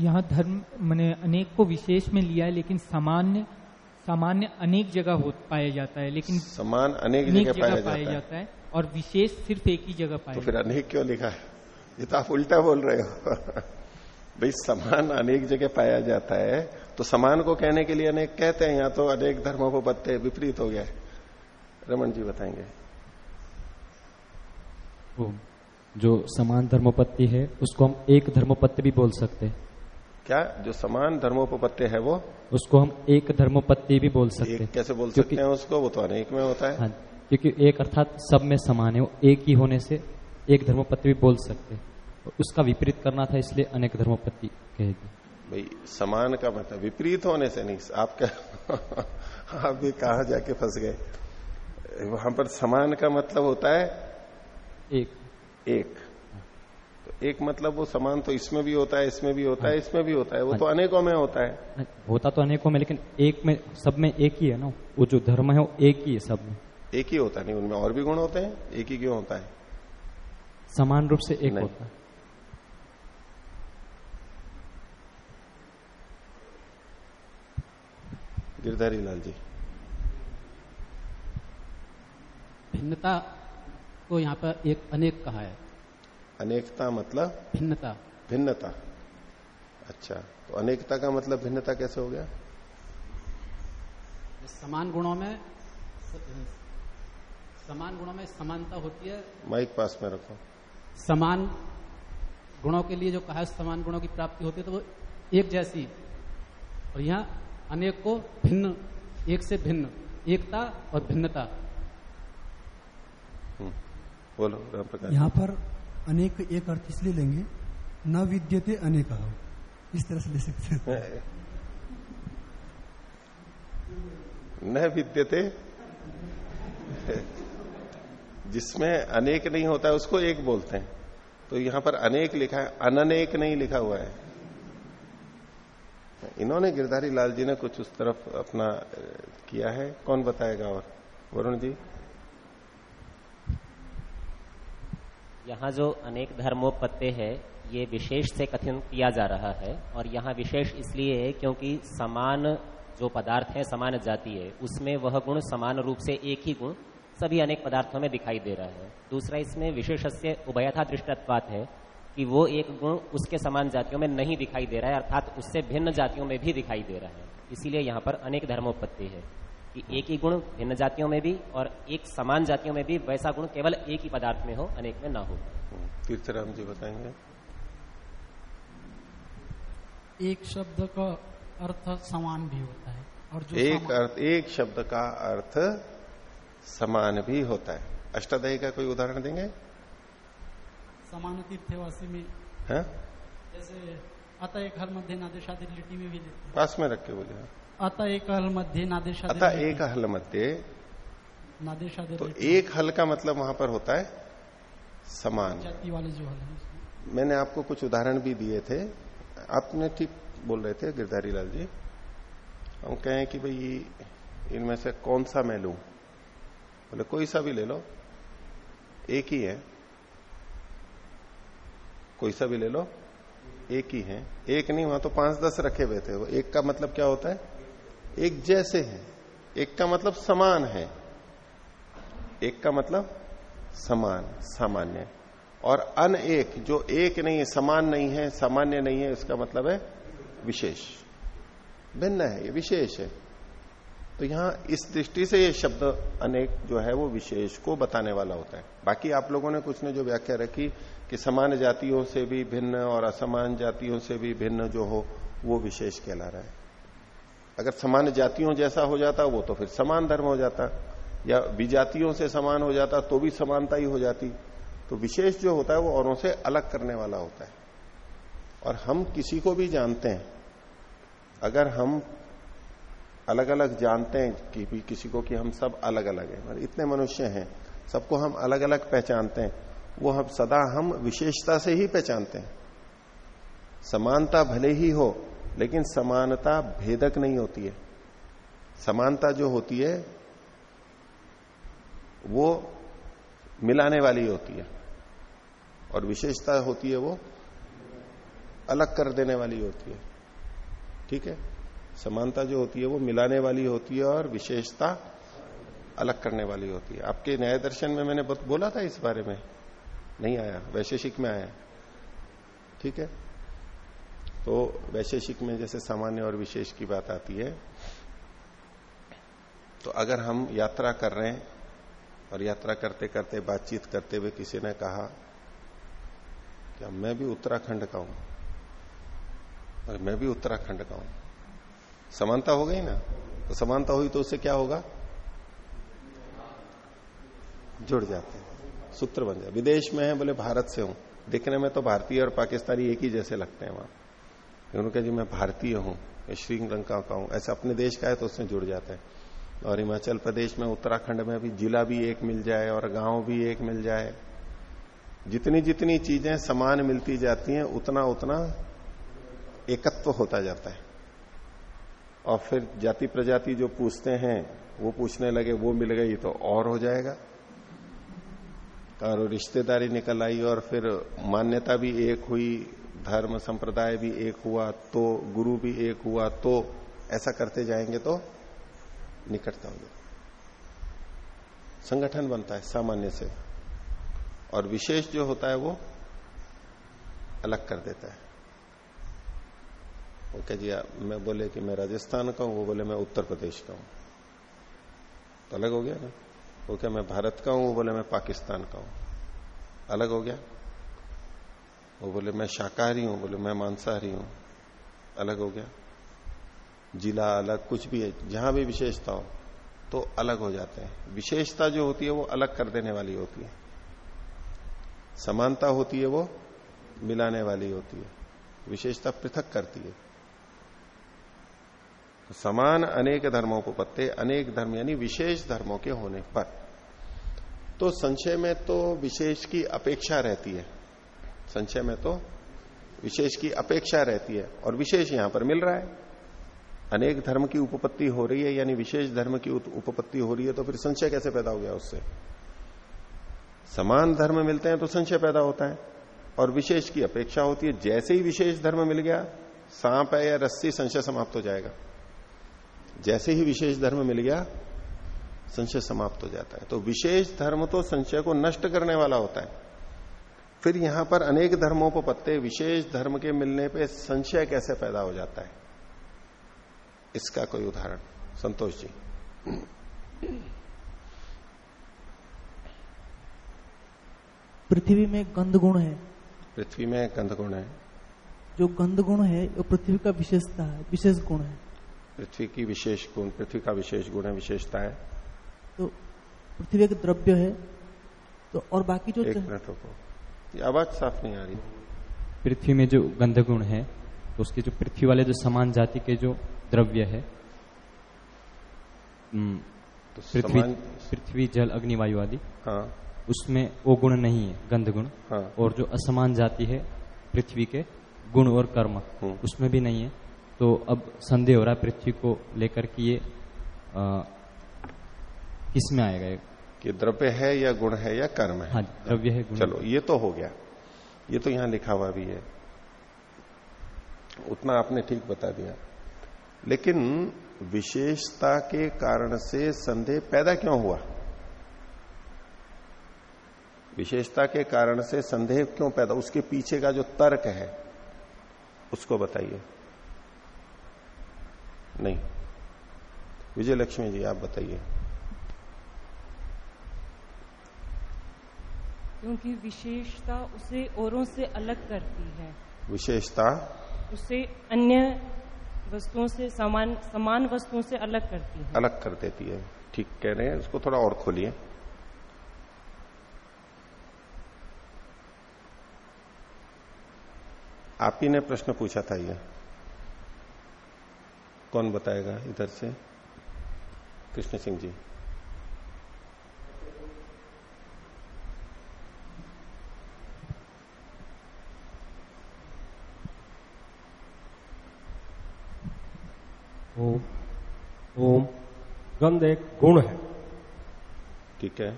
यहाँ धर्म मैंने अनेक को विशेष में लिया है लेकिन सामान्य सामान्य अनेक जगह हो पाया जाता है लेकिन समान अनेक, अनेक जगह, जगह पाया, जाता, जाता है और विशेष सिर्फ़ एक ही जगह पाया तो फिर अनेक क्यों लिखा है? ये तो आप उल्टा बोल रहे हो। भाई समान अनेक जगह पाया जाता है तो समान को कहने के लिए अनेक कहते हैं यहाँ तो अनेक धर्मों को बत्ते विपरीत हो गया रमन जी बताएँगे। जो समान धर्मोपत्ति है उसको हम एक धर्मोपत्ति भी बोल सकते हैं। क्या? जो समान धर्मोपत्ति है वो? उसको हम एक धर्मोपत्ति भी बोल सकते हैं। कैसे बोल सकते हैं उसको? वो तो अनेक में होता है। हाँ, क्योंकि एक अर्थात सब में समान है वो एक ही होने से एक धर्मोपत्ति भी बोल सकते हैं। उसका विपरीत करना था इसलिए अनेक धर्मोपत्ति कह दी भाई समान का मतलब विपरीत होने से नहीं आप क्या आप भी कहा जाके फंस गए? वहाँ पर समान का मतलब होता है एक। एक। तो एक मतलब वो समान तो इसमें भी होता है इसमें भी होता है इसमें भी होता है वो तो अनेकों में होता है। होता तो अनेकों में लेकिन एक में सब में एक ही है ना वो जो धर्म है वो एक ही है सब में। एक ही होता नहीं उनमें और भी गुण होते हैं एक ही क्यों होता है? समान रूप से एक होता है। गिरधारी लाल जी। भिन्नता को यहाँ पर एक अनेक कहा है। अनेकता मतलब? भिन्नता। भिन्नता। अच्छा तो अनेकता का मतलब भिन्नता कैसे हो गया? समान गुणों में समान गुणों में समानता होती है। माइक पास में रखो। समान गुणों के लिए जो कहा है समान गुणों की प्राप्ति होती है तो वो एक जैसी। और यहाँ अनेक को भिन्न एक से भिन्न एकता और भिन्नता। बोलो यहाँ पर अनेक एक अर्थ इसलिए लेंगे न विद्यते अनेक। इस तरह से ले सकते हैं। न विद्यते जिसमें अनेक नहीं होता है उसको एक बोलते हैं। तो यहाँ पर अनेक लिखा है अननेक नहीं लिखा हुआ है। इन्होंने गिरधारी लाल जी ने कुछ उस तरफ़ अपना किया है। कौन बताएगा और? वरुण जी। यहाँ जो अनेक धर्मोपत्य है, ये विशेष से कथन किया जा रहा है और यहाँ विशेष इसलिए है क्योंकि समान जो पदार्थ है, समान जाति है, उसमें वह गुण समान रूप से एक ही गुण सभी अनेक पदार्थों में दिखाई दे रहा है। दूसरा इसमें विशेष से उभयथा दृष्टत्वात है। कि वो एक गुण उसके समान जातियों में नहीं दिखाई दे रहा है अर्थात उससे भिन्न जातियों में भी दिखाई दे रहा है। इसीलिए यहाँ पर अनेक धर्मोपत्ति है कि एक ही गुण भिन्न जातियों में भी और एक समान जातियों में भी वैसा गुण केवल एक ही पदार्थ में हो अनेक में ना हो। तीर्थराम जी बताएँगे। एक शब्द का अर्थ समान भी होता है और जो एक अर्थ एक शब्द का अर्थ समान भी होता है। अष्टाध्यायी का कोई उदाहरण देंगे? समान तीर्थवासी में है? जैसे अतः एक हर मध्य नादेशादि लिटी में भी देते पास में रख के बोलिए। अतः एक हल मध्य नादेश अतः एक हल मध्य नादेशादि तो एक हल का मतलब वहाँ पर होता है समान। जाति वाले जो हल है मैंने आपको कुछ उदाहरण भी दिए थे। आपने ठीक बोल रहे थे गिरधारी लाल जी। हम कहें कि भाई इनमें से कौन सा मैं लू? बोले कोई सा भी ले लो। एक ही है। कोई सा भी ले लो। एक ही है। एक नहीं, वहाँ तो पाँच दस रखे हुए थे। वो एक का मतलब क्या होता है? एक जैसे है। एक का मतलब समान है। एक का मतलब समान, सामान्य और अन एक, जो एक नहीं है, समान नहीं है, सामान्य नहीं है इसका मतलब है विशेष। भिन्न है, ये विशेष है। तो यहाँ इस दृष्टि से ये शब्द अनेक जो है, वो विशेष को बताने वाला होता है। बाकी आप लोगों ने कुछ ने जो व्याख्या रखी कि समान जातियों से भी भिन्न और असमान जातियों से भी भिन्न जो हो, वो विशेष कहला रहा है। अगर समान जातियों जैसा हो जाता, वो तो फिर समान धर्म हो जाता। या विजातियों से समान हो जाता तो भी समानता ही हो जाती। तो विशेष जो होता है, वो औरों से अलग करने वाला होता है। और हम किसी को भी जानते हैं, अगर हम अलग अलग जानते हैं कि भी किसी को कि हम सब अलग अलग हैं मतलब इतने मनुष्य हैं, सबको हम अलग अलग पहचानते हैं वो हम सदा हम विशेषता से ही पहचानते हैं। समानता भले ही हो, लेकिन समानता भेदक नहीं होती है। समानता जो होती है, वो मिलाने वाली होती है। और विशेषता होती है वो अलग कर देने वाली होती है। ठीक है? समानता जो होती है, वो मिलाने वाली होती है और विशेषता अलग करने वाली होती है। आपके न्याय दर्शन में मैंने बोला था इस बारे में। नहीं आया, वैशेषिक में आया। ठीक है? तो वैशेषिक में जैसे सामान्य और विशेष की बात आती है तो अगर हम यात्रा कर रहे हैं और यात्रा करते करते, बातचीत करते हुए किसी ने कहा कि मैं भी उत्तराखंड का हूँ? और मैं भी उत्तराखंड का हूँ। समानता हो गई ना? तो समानता हुई तो उससे क्या होगा? जुड़ जाते हैं। सूत्र बन जाए। विदेश में है, बोले भारत से हूँ। देखने में तो भारतीय और पाकिस्तानी एक ही जैसे लगते हैं वहाँ। उन्होंने कहा, जी, मैं भारतीय हूँ श्रीलंका का हूँ। ऐसा अपने देश का है तो उसमें जुड़ जाता है। और हिमाचल प्रदेश में, उत्तराखंड में भी जिला भी एक मिल जाए और गाँव भी एक मिल जाए। जितनी जितनी चीज़ें समान मिलती जाती हैं, उतना उतना एकत्व होता जाता है। और फिर जाति प्रजाति जो पूछते हैं, वो पूछने लगे, वो मिल गई तो और हो जाएगा। और रिश्तेदारी निकल आई और फिर मान्यता भी एक हुई, धर्म संप्रदाय भी एक हुआ तो गुरु भी एक हुआ तो ऐसा करते जाएँगे तो निकटता हो जाए संगठन बनता है सामान्य से और विशेष जो होता है वो अलग कर देता है। वो कह जी मैं बोले कि मैं राजस्थान का हूँ, वो बोले मैं उत्तर प्रदेश का हूँ। तो अलग हो गया ना? वो क्या मैं भारत का हूँ वो बोले, मैं पाकिस्तान का हूँ। अलग हो गया। वो बोले, मैं शाकाहारी हूँ, बोले, मैं मांसाहारी हूँ। अलग हो गया। जिला अलग, कुछ भी है, जहाँ भी विशेषता हो तो अलग हो जाते हैं। विशेषता जो होती है, वो अलग कर देने वाली होती है। समानता होती है, वो मिलाने वाली होती है। विशेषता पृथक करती है। तो समान अनेक धर्मों को पत्ते, अनेक धर्म, यानी विशेष धर्मों के होने पर तो संशय में तो विशेष की अपेक्षा रहती है। संशय में तो विशेष की अपेक्षा रहती है और विशेष यहाँ पर मिल रहा है। अनेक धर्म की उपपत्ति हो रही है, यानी विशेष धर्म की उपपत्ति हो रही है तो फिर संशय कैसे पैदा हो गया उससे? समान धर्म मिलते हैं तो संशय पैदा होता है और विशेष की अपेक्षा होती है। जैसे ही विशेष धर्म मिल गया, सांप है या रस्सी, संशय समाप्त हो जाएगा। जैसे ही विशेष धर्म मिल गया संशय समाप्त हो जाता है। तो विशेष धर्म तो संशय को नष्ट करने वाला होता है। फिर यहाँ पर अनेक धर्मों को पत्ते विशेष धर्म के मिलने पे संशय कैसे पैदा हो जाता है? इसका कोई उदाहरण। संतोष जी। पृथ्वी में गंध गुण है। पृथ्वी में गंध गुण है। जो गंध गुण है वो पृथ्वी का विशेषता है विशेष गुण है। पृथ्वी की विशेष गुण पृथ्वी का विशेष गुण है विशेषता है। तो पृथ्वी एक द्रव्य है तो और बाकी जो एक आवाज़ साफ़ नहीं आ रही। पृथ्वी में जो गंध गुण है तो उसके जो पृथ्वी वाले जो समान जाति के जो द्रव्य है तो पृथ्वी पृथ्वी जल अग्नि वायु आदि हाँ। उसमें वो गुण नहीं है गंध गुण हाँ। और जो असमान जाति है पृथ्वी के गुण और कर्म उसमें भी नहीं है। तो अब संदेह हो रहा है पृथ्वी को लेकर कि ये किसमें आएगा कि द्रव्य है या गुण है या कर्म है। हाँ द्रव्य है गुण चलो ये तो हो गया। ये तो यहाँ लिखा हुआ भी है। उतना आपने ठीक बता दिया। लेकिन विशेषता के कारण से संदेह पैदा क्यों हुआ? विशेषता के कारण से संदेह क्यों पैदा? उसके पीछे का जो तर्क है उसको बताइए। नहीं। विजय लक्ष्मी जी आप बताइए। क्योंकि विशेषता उसे औरों से अलग करती है। विशेषता? उसे अन्य वस्तुओं से समान समान वस्तुओं से अलग करती है। अलग कर देती है। ठीक कह रहे हैं उसको थोड़ा और खोलिए। आप ही ने प्रश्न पूछा था ये। कौन बताएगा इधर से? कृष्ण सिंह जी। ओम ओम गंध एक गुण है। ठीक है।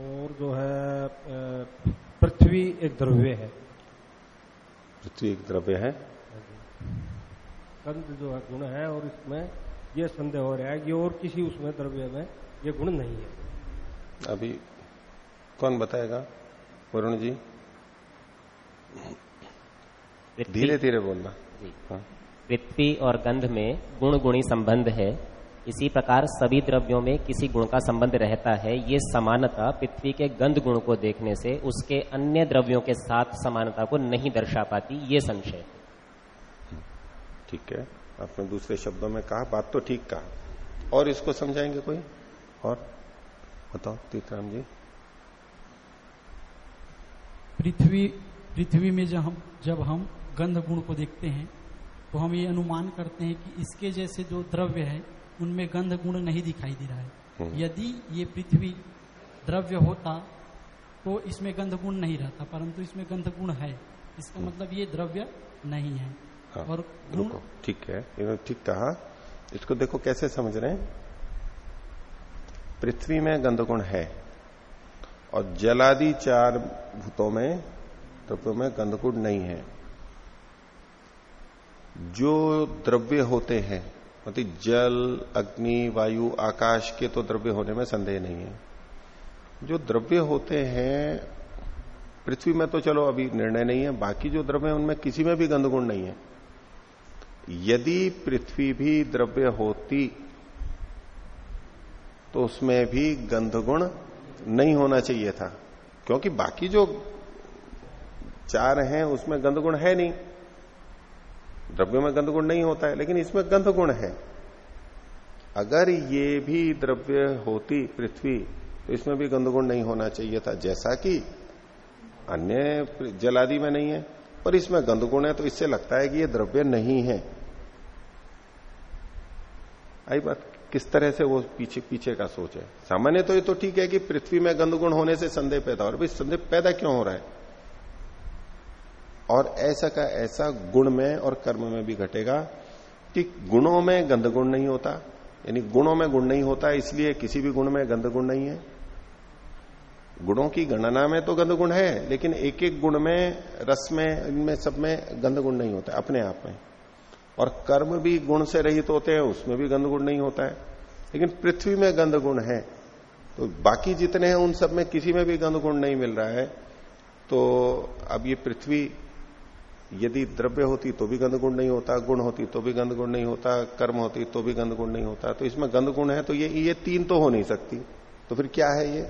और जो है पृथ्वी एक द्रव्य है। पृथ्वी एक द्रव्य है। गंध जो है गुण है और इसमें यह संदेह हो रहा है कि और किसी उसमें द्रव्य में ये गुण नहीं है। अभी कौन बताएगा? वरुण जी। धीरे धीरे बोलना। हाँ। पृथ्वी और गंध में गुण गुणी संबंध है। इसी प्रकार सभी द्रव्यों में किसी गुण का संबंध रहता है। ये समानता पृथ्वी के गंध गुण को देखने से उसके अन्य द्रव्यों के साथ समानता को नहीं दर्शा पाती। ये संशय। ठीक है। आपने दूसरे शब्दों में कहा बात तो ठीक कहा। और इसको समझाएँगे कोई? और? बताओ तीर्थराम जी। पृथ्वी पृथ्वी में जब हम जब हम गंध गुण को देखते हैं तो हम ये अनुमान करते हैं कि इसके जैसे जो द्रव्य है उनमें गंध गुण नहीं दिखाई दे रहा है। यदि ये पृथ्वी द्रव्य होता तो इसमें गंध गुण नहीं रहता परंतु इसमें गंध गुण है। इसका मतलब ये द्रव्य नहीं है। हाँ, और गुण ठीक है इन्होंने ठीक कहा। इसको देखो कैसे समझ रहे हैं। पृथ्वी में गंध गुण है और जलादि चार भूतों में द्रव्यों में गंधकुट नहीं है। जो द्रव्य होते हैं मतलब जल, अग्नि, वायु, आकाश के तो द्रव्य होने में संदेह नहीं है। जो द्रव्य होते हैं, पृथ्वी में तो चलो अभी निर्णय नहीं है, बाकी जो द्रव्य है, उनमें किसी में भी गंधगुण नहीं है। यदि पृथ्वी भी द्रव्य होती तो उसमें भी गंधगुण नहीं होना चाहिए था, क्योंकि बाकी जो चार हैं, उसमें गंधगुण है नहीं। द्रव्य में गंधगुण नहीं होता है, लेकिन इसमें गंधगुण है। अगर ये भी द्रव्य होती पृथ्वी तो इसमें भी गंधगुण नहीं होना चाहिए था, जैसा कि अन्य जलादि में नहीं है, पर इसमें गंधगुण है तो इससे लगता है कि ये द्रव्य नहीं है। आई बात, किस तरह से वो पीछे पीछे का सोच है? सामान्य तो ये तो ठीक है कि पृथ्वी में गंधगुण होने से संदेह पैदा हो रहा है संदेह पैदा क्यों हो रहा है? और ऐसा का ऐसा गुण में और कर्म में भी घटेगा कि गुणों में गंध गुण नहीं होता। यानी गुणों में गुण नहीं होता, इसलिए किसी भी गुण में गंध गुण नहीं है। गुणों की गणना में तो गंध गुण है, लेकिन एक एक गुण में, रस में, इनमें सब में गंध गुण नहीं होता, अपने आप में। और कर्म भी गुण से रहित होते हैं, उसमें भी गंध गुण नहीं होता है। लेकिन पृथ्वी में गंध गुण है तो बाकी जितने हैं, उन सब में किसी में भी गंध गुण नहीं मिल रहा है। तो अब ये पृथ्वी यदि द्रव्य होती तो भी गंध गुण नहीं होता, गुण होती तो भी गंध गुण नहीं होता, कर्म होती तो भी गंध गुण नहीं होता तो इसमें गंध गुण है तो ये ये तीन तो हो नहीं सकती। तो फिर क्या है ये?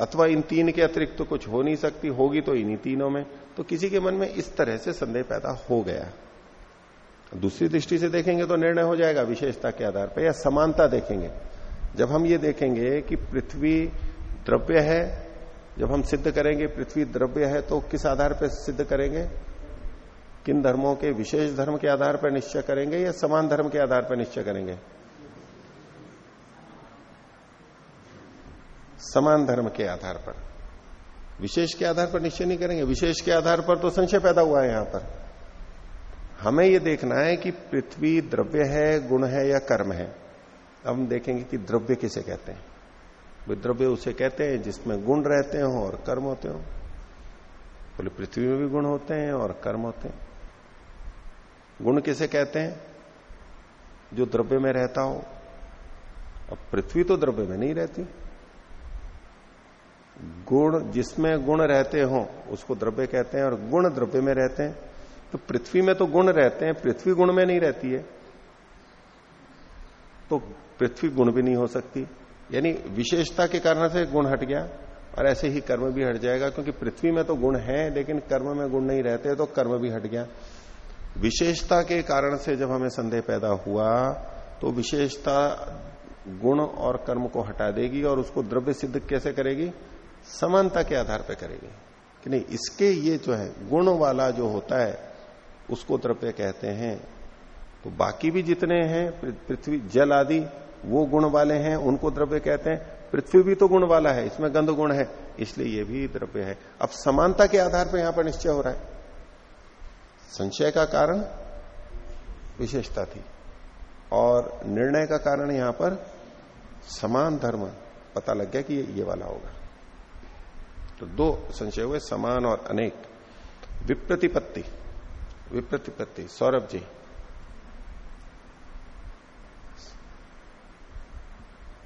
अथवा इन तीन के अतिरिक्त तो कुछ हो नहीं सकती, होगी तो इन्हीं तीनों में। तो किसी के मन में इस तरह से संदेह पैदा हो गया। दूसरी दृष्टि से देखेंगे तो निर्णय हो जाएगा विशेषता के आधार पर, या समानता देखेंगे। जब हम ये देखेंगे कि पृथ्वी द्रव्य है जब हम सिद्ध करेंगे, पृथ्वी द्रव्य है तो किस आधार पर सिद्ध करेंगे? किन धर्मों के विशेष धर्म के आधार पर निश्चय करेंगे, या समान धर्म के आधार पर निश्चय करेंगे? समान धर्म के आधार पर। विशेष के आधार पर निश्चय नहीं करेंगे। विशेष के आधार पर तो संशय पैदा हुआ है यहाँ पर। हमें यह देखना है कि पृथ्वी द्रव्य है, गुण है या कर्म है। अब हम देखेंगे कि द्रव्य किसे कहते हैं। द्रव्य उसे कहते हैं, जिसमें गुण रहते हो और कर्म होते हो। बोले, पृथ्वी में भी गुण होते हैं और कर्म होते हैं। गुण किसे कहते हैं? जो द्रव्य में रहता हो। अब पृथ्वी तो द्रव्य में नहीं रहती। गुण, जिसमें गुण रहते हो, उसको द्रव्य कहते हैं और गुण द्रव्य में रहते हैं। तो पृथ्वी में तो गुण रहते हैं, पृथ्वी गुण में नहीं रहती है। तो पृथ्वी गुण भी नहीं हो सकती। यानी विशेषता के कारण से गुण हट गया और ऐसे ही कर्म भी हट जाएगा, क्योंकि पृथ्वी में तो गुण है, लेकिन कर्म में गुण नहीं रहते तो कर्म भी हट गया। विशेषता के कारण से जब हमें संदेह पैदा हुआ तो विशेषता गुण और कर्म को हटा देगी और उसको द्रव्य सिद्ध कैसे करेगी? समानता के आधार पर करेगी। कि नहीं, इसके ये जो है, गुण वाला जो होता है, उसको द्रव्य कहते हैं। तो बाकी भी जितने हैं पृथ्वी, जल आदि वो गुण वाले हैं उनको द्रव्य कहते हैं। पृथ्वी भी तो गुण वाला है इसमें गंध गुण है इसलिए ये भी द्रव्य है। अब समानता के आधार पर यहाँ पर निश्चय हो रहा है। संशय का कारण विशेषता थी और निर्णय का कारण यहाँ पर समान धर्म पता लग गया कि ये, ये वाला होगा। तो दो संशय हुए समान और अनेक। विप्रतिपत्ति विप्रतिपत्ति सौरभ जी।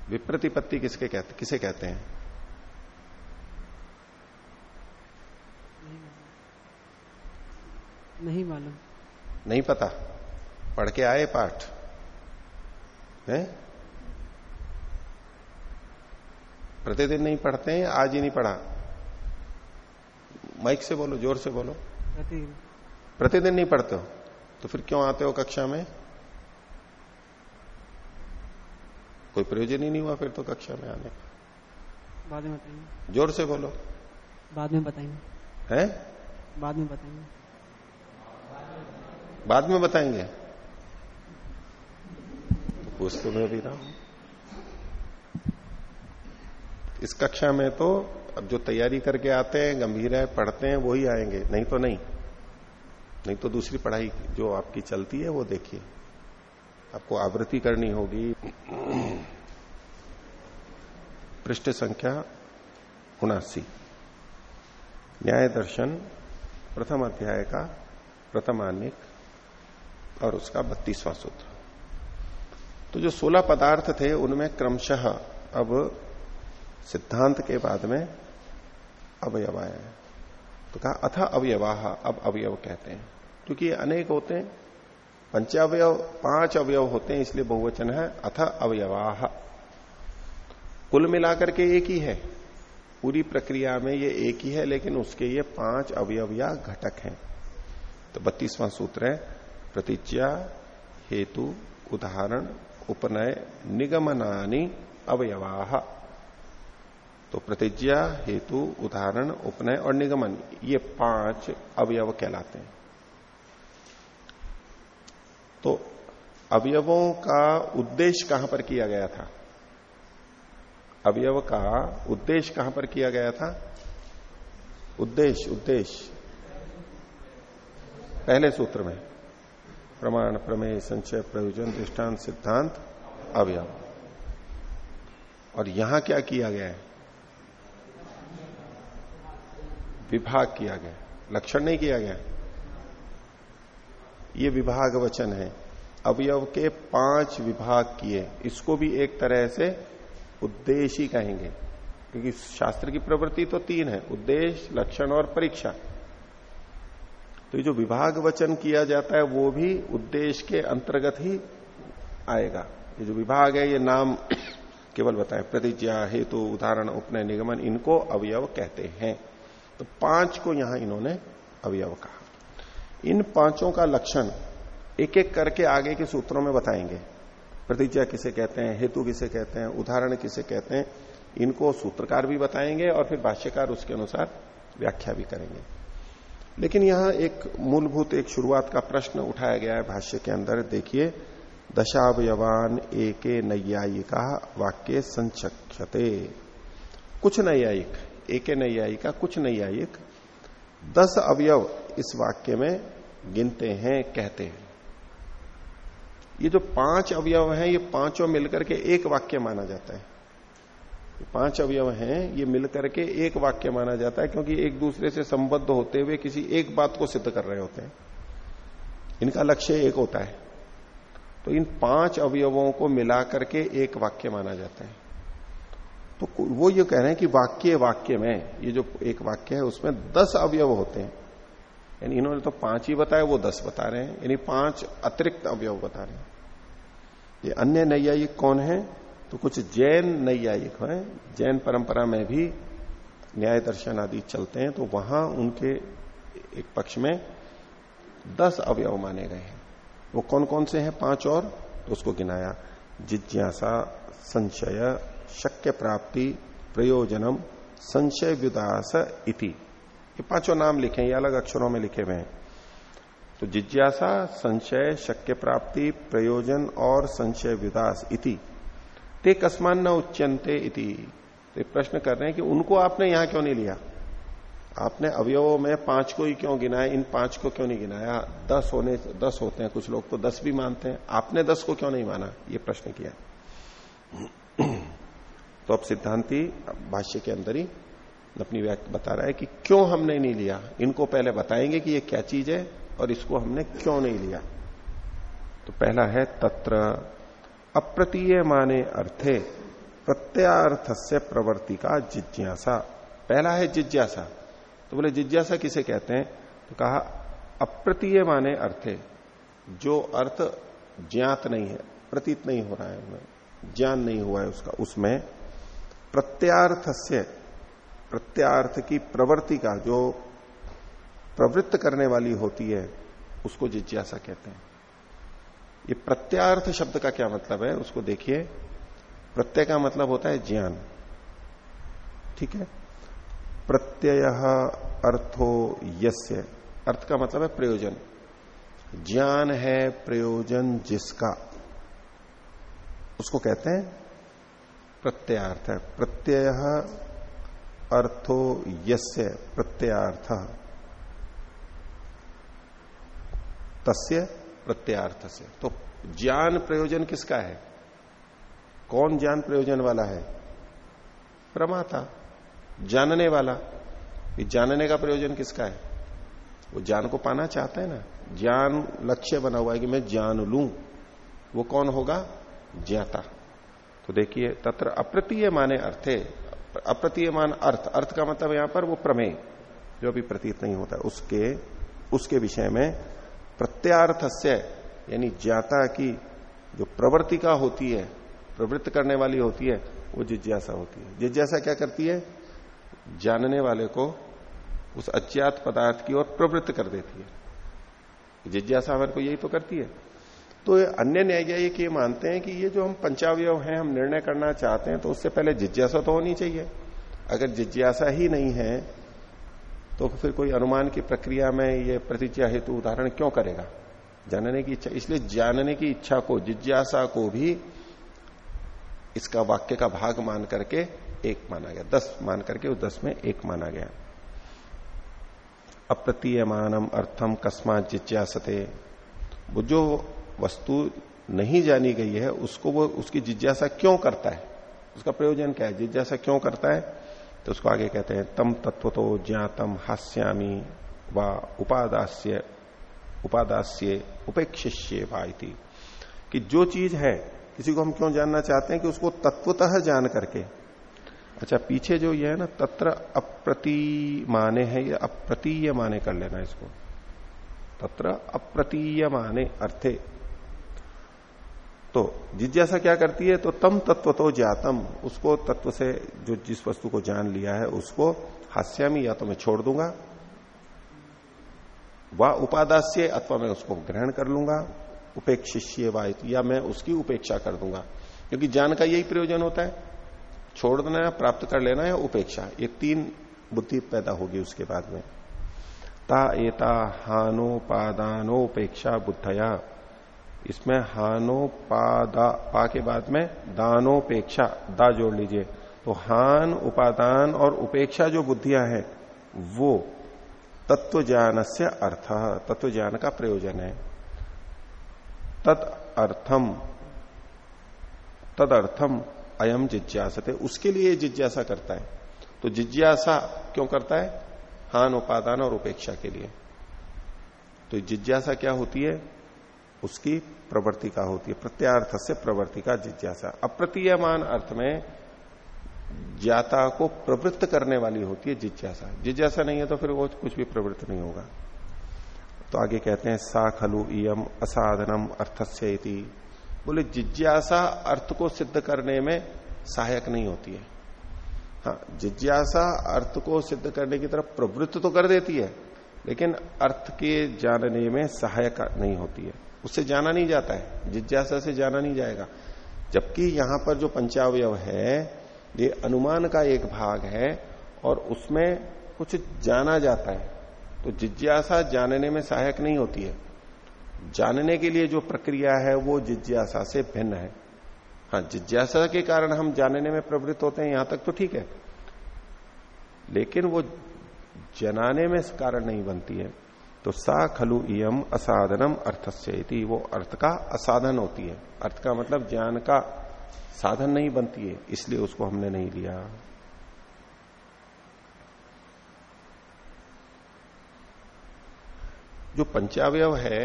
विप्रतिपत्ति किसके कहते किसे कहते हैं? नहीं मालूम। नहीं पता। पढ़ के आए पाठ। है? प्रतिदिन नहीं पढ़ते हैं आज ही नहीं पढ़ा। माइक से बोलो ज़ोर से बोलो। प्रतिदिन। प्रतिदिन नहीं पढ़ते हो तो फिर क्यों आते हो कक्षा में? कोई प्रयोजन ही नहीं हुआ फिर तो कक्षा में आने का। बाद में बताएँगे ज़ोर से बोलो। बाद में बताएँगे हैं? बाद में बताएँगे बाद में बताएँगे? तो पूछ तो मैं भी रहा हूँ। इस कक्षा में तो अब जो तैयारी करके आते हैं गंभीर है पढ़ते हैं वही आएँगे। नहीं तो नहीं। नहीं तो दूसरी पढ़ाई जो आपकी चलती है वो देखिए। आपको आवृत्ति करनी होगी। पृष्ठ संख्या उनासी। न्याय दर्शन, प्रथम अध्याय का प्रथमानिक और उसका बत्तीसवां सूत्र। तो जो सोलह पदार्थ थे, उनमें क्रमशः अब सिद्धांत के बाद में अवयव आया है। तो कहा, अथा अवयवाह अब अवयव कहते हैं। क्योंकि ये अनेक होते हैं पंचावयव पाँच अवयव होते हैं, इसलिए बहुवचन है, अथ अवयवाह कुल मिलाकर के एक ही है। पूरी प्रक्रिया में ये एक ही है, लेकिन उसके ये पाँच अवयव या घटक हैं। तो बत्तीसवां सूत्र है, प्रतिज्ञा, हेतु, उदाहरण, उपनय, निगमनानी अवयवाह तो प्रतिज्ञा, हेतु, उदाहरण, उपनय और निगमन, ये पाँच अवयव कहलाते हैं। तो अवयवों का उद्देश्य कहाँ पर किया गया था? अवयव का उद्देश्य कहाँ पर किया गया था? उद्देश्य उद्देश्य। पहले सूत्र में। प्रमाण, प्रमेय, संचय, प्रयोजन, दृष्टांत, सिद्धांत, अवयव। और यहाँ क्या किया गया है? विभाग किया गया। लक्षण नहीं किया गया। ये विभाग वचन है। अवयव के पाँच विभाग किए। इसको भी एक तरह से उद्देश्य ही कहेंगे। क्योंकि शास्त्र की प्रवृत्ति तो तीन है। उद्देश्य, लक्षण और परीक्षा। तो ये जो विभाग वचन किया जाता है, वो भी उद्देश्य के अंतर्गत ही आएगा। ये जो विभाग है, ये नाम केवल बताए। प्रतिज्ञा, हेतु, उदाहरण, उपनय, निगमन, इनको अवयव कहते हैं। तो पाँच को यहाँ इन्होंने अवयव कहा। इन पाँचों का लक्षण एक एक करके आगे के सूत्रों में बताएँगे। प्रतिज्ञा किसे कहते हैं, हेतु किसे कहते हैं, उदाहरण किसे कहते हैं, इनको सूत्रकार भी बताएँगे और फिर भाष्यकार उसके अनुसार व्याख्या भी करेंगे। लेकिन यहाँ एक मूलभूत एक शुरुआत का प्रश्न उठाया गया है भाष्य के अंदर, देखिए, दशावयवान एक नैयायिका वाक्य संचक्षते। कुछ नैयायिक, एक नैयायिका, कुछ नैयायिक। दस अवयव इस वाक्य में गिनते हैं, कहते हैं। ये जो पाँच अवयव हैं, ये पाँचों मिलकर के एक वाक्य माना जाता है। पाँच अवयव हैं, ये मिलकर के एक वाक्य माना जाता है, क्योंकि एक दूसरे से संबद्ध होते हुए किसी एक बात को सिद्ध कर रहे होते हैं। इनका लक्ष्य एक होता है। तो इन पाँच अवयवों को मिलाकर के एक वाक्य माना जाता है। तो वो ये कह रहे हैं कि वाक्य वाक्य में, ये जो एक वाक्य है, उसमें दस अवयव होते हैं। यानी इन्होंने तो पाँच ही बताया वो दस बता रहे हैं। यानी पाँच अतिरिक्त अवयव बता रहे हैं। ये अन्य नैयायिक कौन है? तो कुछ जैन नैयायिक है। जैन परंपरा में भी न्याय दर्शन आदि चलते हैं तो वहाँ उनके एक पक्ष में दस अवयव माने गए हैं। वो कौन कौन से हैं? पाँच और तो उसको गिनाया। जिज्ञासा, संशय, शक्य प्राप्ति, प्रयोजनम, संशय विदास इति। ये पाँचों नाम लिखे ये अलग अक्षरों में लिखे हुए हैं। तो जिज्ञासा, संशय, शक्य प्राप्ति, प्रयोजन और संशय विदास इति। ते कस्मान न उच्चनते इति। तो प्रश्न कर रहे हैं कि उनको आपने यहाँ क्यों नहीं लिया? आपने अवयवों में पाँच को ही क्यों गिनाया? इन पाँच को क्यों नहीं गिनाया? दस होने, दस होते हैं कुछ लोग तो दस भी मानते हैं। आपने दस को क्यों नहीं माना? ये प्रश्न किया। तो अब सिद्धांति, भाष्य के अंदर ही अपनी व्याख्या बता रहा है कि क्यों हमने नहीं लिया? इनको पहले बताएँगे कि ये क्या चीज़ है और इसको हमने क्यों नहीं लिया? तो पहला है तत्र अप्रतीय माने अर्थे प्रत्यार्थ से प्रवृत्ति का जिज्ञासा। पहला है जिज्ञासा। तो बोले, जिज्ञासा किसे कहते हैं? तो कहा, अप्रतीय माने अर्थे। जो अर्थ ज्ञात नहीं है, प्रतीत नहीं हो रहा है, ज्ञान नहीं हुआ है उसका, उसमें प्रत्यार्थ से प्रत्यार्थ की प्रवृत्ति का जो प्रवृत्त करने वाली होती है, उसको जिज्ञासा कहते हैं। ये प्रत्यार्थ शब्द का क्या मतलब है, उसको देखिए। प्रत्यय का मतलब होता है ज्ञान। ठीक है? प्रत्यय अर्थो यस्य। अर्थ का मतलब है प्रयोजन। ज्ञान है प्रयोजन जिसका। उसको कहते हैं प्रत्यार्थ। है प्रत्यय अर्थो यस्य प्रत्यार्थ तस्य प्रत्यार्थ से तो ज्ञान प्रयोजन किसका है? कौन ज्ञान प्रयोजन वाला है? प्रमाता। जानने वाला। ये जानने का प्रयोजन किसका है? वो ज्ञान को पाना चाहता है ना? ज्ञान लक्ष्य बना हुआ है कि मैं जान लू। वो कौन होगा? ज्ञाता। तो देखिए, तत्र अप्रतीय माने अर्थे। अप्रतीय मान अर्थ। अर्थ का मतलब यहाँ पर वो प्रमेय, जो भी प्रतीत नहीं होता, उसके उसके विषय में प्रत्यार्थ से यानी ज्ञाता की जो प्रवृत्तिका होती है, प्रवृत्त करने वाली होती है, वो जिज्ञासा होती है। जिज्ञासा क्या करती है? जानने वाले को उस अज्ञात पदार्थ की ओर प्रवृत्त कर देती है। जिज्ञासा हमारे को यही तो करती है। तो अन्य न्यायिक ये मानते हैं कि ये जो हम पंचावय हैं, हम निर्णय करना चाहते हैं तो उससे पहले जिज्ञासा तो होनी चाहिए। अगर जिज्ञासा ही नहीं है तो फिर कोई अनुमान की प्रक्रिया में ये प्रतिज्ञा हेतु उदाहरण क्यों करेगा? जानने की इच्छा, इसलिए जानने की इच्छा को, जिज्ञासा को भी इसका वाक्य का भाग मान करके एक माना गया। दस मान करके उस दस में एक माना गया। अप्रतीयमानम अर्थम कस्मात जिज्ञासते। वो जो वस्तु नहीं जानी गई है, उसको वो, उसकी जिज्ञासा क्यों करता है? उसका प्रयोजन क्या है? जिज्ञासा क्यों करता है? तो उसको आगे कहते हैं, तम तत्व तो ज्ञातम हास्यामी व उपादास्य उपादास्य उपेक्षिष्य भाई कि जो चीज़ है, किसी को हम क्यों जानना चाहते हैं कि उसको तत्वतः जान करके? अच्छा पीछे जो ये है ना, तत्र अप्रती माने है, ये अप्रतीय माने कर लेना इसको। तत्र अप्रतीय माने अर्थे तो जिज्ञासा क्या करती है? तो तम तत्व तो जातम। उसको तत्व से जो जिस वस्तु को जान लिया है, उसको हास्यामी, या तो मैं छोड़ दूँगा, व उपादास्य, अथवा मैं उसको ग्रहण कर लूँगा, उपेक्षिष्य वायु या मैं उसकी उपेक्षा कर दूँगा। क्योंकि ज्ञान का यही प्रयोजन होता है। छोड़ देना या प्राप्त कर लेना, या उपेक्षा। ये तीन बुद्धि पैदा होगी उसके बाद में। ता एता हानोपादानोपेक्षा बुद्धया। इसमें हानो पादा पा के बाद में दानोपेक्षा, दा जोड़ लीजिए। तो हान, उपादान और उपेक्षा जो बुद्धियाँ हैं, वो तत्व ज्ञान से अर्थ तत्व ज्ञान का प्रयोजन है। तद अर्थम तद अर्थम अयम जिज्ञासते, उसके लिए जिज्ञासा करता है। तो जिज्ञासा क्यों करता है? हान, उपादान और उपेक्षा के लिए। तो जिज्ञासा क्या होती है? उसकी प्रवृत्ति का होती है, प्रत्यार्थ से प्रवृत्ति का जिज्ञासा। अप्रतीयमान अर्थ में ज्ञाता को प्रवृत्त करने वाली होती है जिज्ञासा। जिज्ञासा नहीं है तो फिर वो कुछ भी प्रवृत्त नहीं होगा। तो आगे कहते हैं, सा खलु इम असाधनम अर्थस्य बोले, जिज्ञासा अर्थ को सिद्ध करने में सहायक नहीं होती है। हाँ जिज्ञासा अर्थ को सिद्ध करने की तरफ़ प्रवृत्त तो कर देती है, लेकिन अर्थ के जानने में सहायक नहीं होती है। उससे जाना नहीं जाता है, जिज्ञासा से जाना नहीं जाएगा। जबकि यहाँ पर जो पंचावय है, ये अनुमान का एक भाग है और उसमें कुछ जाना जाता है। तो जिज्ञासा जानने में सहायक नहीं होती है। जानने के लिए जो प्रक्रिया है, वो जिज्ञासा से भिन्न है। हाँ जिज्ञासा के कारण हम जानने में प्रवृत्त होते हैं, यहाँ तक तो ठीक है। लेकिन वो जनाने में कारण नहीं बनती है। तो सा खलु इम असाधनम अर्थस्य वो अर्थ का असाधन होती है। अर्थ का मतलब ज्ञान का साधन नहीं बनती है, इसलिए उसको हमने नहीं लिया। जो पंचावय है,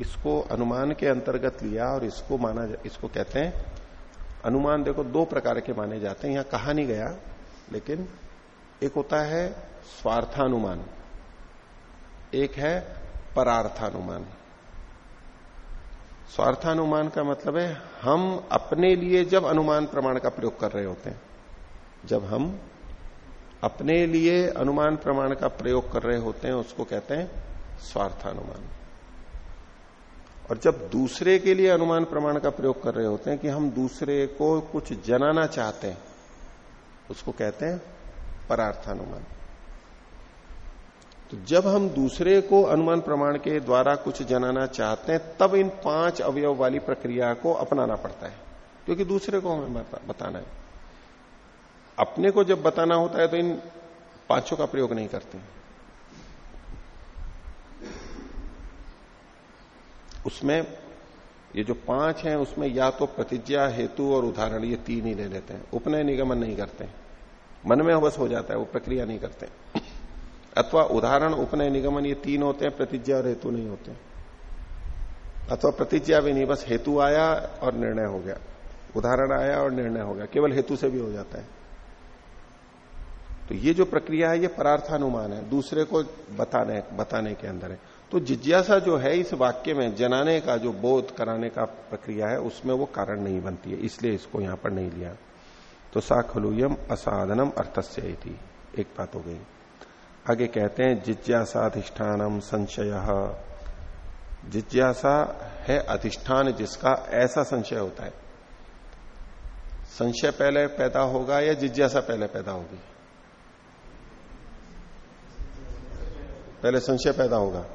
इसको अनुमान के अंतर्गत लिया और इसको माना इसको कहते हैं, अनुमान देखो दो प्रकार के माने जाते हैं। यहाँ कहा नहीं गया, लेकिन एक होता है स्वार्थानुमान। एक है परार्थानुमान। स्वार्थानुमान का मतलब है, हम अपने लिए जब अनुमान प्रमाण का प्रयोग कर रहे होते हैं, जब हम अपने लिए अनुमान प्रमाण का प्रयोग कर रहे होते हैं, उसको कहते हैं स्वार्थानुमान। और जब दूसरे के लिए अनुमान प्रमाण का प्रयोग कर रहे होते हैं कि हम दूसरे को कुछ जनाना चाहते हैं, उसको कहते हैं परार्थानुमान। तो जब हम दूसरे को अनुमान प्रमाण के द्वारा कुछ जनाना चाहते हैं, तब इन पाँच अवयव वाली प्रक्रिया को अपनाना पड़ता है, क्योंकि दूसरे को हमें बताना है। अपने को जब बताना होता है तो इन पाँचों का प्रयोग नहीं करते। उसमें ये जो पाँच हैं, उसमें या तो प्रतिज्ञा, हेतु और उदाहरण, ये तीन ही ले लेते हैं। उपनय निगमन नहीं करते। मन में बस हो जाता है, वो प्रक्रिया नहीं करते। अथवा उदाहरण उपनय निगमन ये तीन होते हैं, प्रतिज्ञा और हेतु नहीं होते अथवा प्रतिज्ञा भी नहीं, बस हेतु आया और निर्णय हो गया। उदाहरण आया और निर्णय हो गया, केवल हेतु से भी हो जाता है। तो ये जो प्रक्रिया है, ये परार्थानुमान है, दूसरे को बताने बताने के अंदर है। तो जिज्ञासा जो है, इस वाक्य में जनाने का जो बोध कराने का प्रक्रिया है, उसमें वो कारण नहीं बनती है, इसलिए इसको यहाँ पर नहीं लिया। तो सा खलुयम असाधनम अर्थस्य एक बात हो गई। आगे कहते हैं जिज्ञासाधिष्ठानम संशय। जिज्ञासा है अधिष्ठान जिसका ऐसा संशय होता है। संशय पहले पैदा होगा या जिज्ञासा पहले पैदा होगी? पहले संशय पैदा होगा।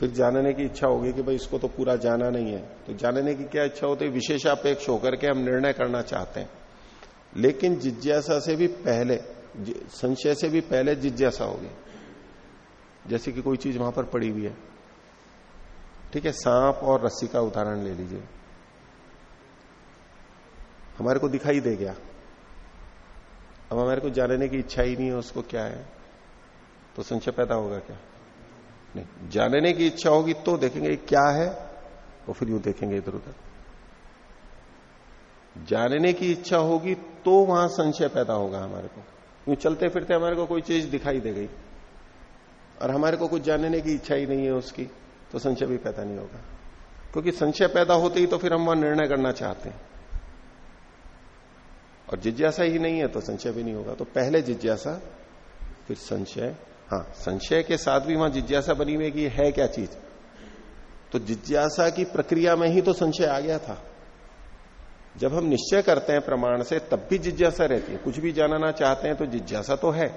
फिर जानने की इच्छा होगी कि भाई इसको तो पूरा जाना नहीं है। तो जानने की क्या इच्छा होती है? विशेषापेक्ष होकर के हम निर्णय करना चाहते हैं। लेकिन जिज्ञासा से भी पहले संशय से भी पहले जिज्ञासा होगी। जैसे कि कोई चीज़ वहाँ पर पड़ी हुई है। ठीक है, सांप और रस्सी का उदाहरण ले लीजिए। हमारे को दिखाई दे गया। अब हमारे को जानने की इच्छा ही नहीं है उसको क्या है। तो संशय पैदा होगा क्या? नहीं, जानने की इच्छा होगी तो देखेंगे क्या है, और फिर यू देखेंगे इधर उधर। जानने की इच्छा होगी तो वहाँ संशय पैदा होगा हमारे को। यूँ चलते फिरते हमारे को कोई चीज़ दिखाई दे गई। और हमारे को कुछ जानने की इच्छा ही नहीं है उसकी तो संशय भी पैदा नहीं होगा। क्योंकि संशय पैदा होते ही तो फिर हम वहाँ निर्णय करना चाहते हैं। और जिज्ञासा ही नहीं है तो संशय भी नहीं होगा। तो पहले जिज्ञासा, फिर संशय। हाँ संशय के साथ भी वहाँ जिज्ञासा बनी हुई कि है क्या चीज़? तो जिज्ञासा की प्रक्रिया में ही तो संशय आ गया था। जब हम निश्चय करते हैं प्रमाण से तब भी जिज्ञासा रहती है। कुछ भी जानना चाहते हैं तो जिज्ञासा तो है।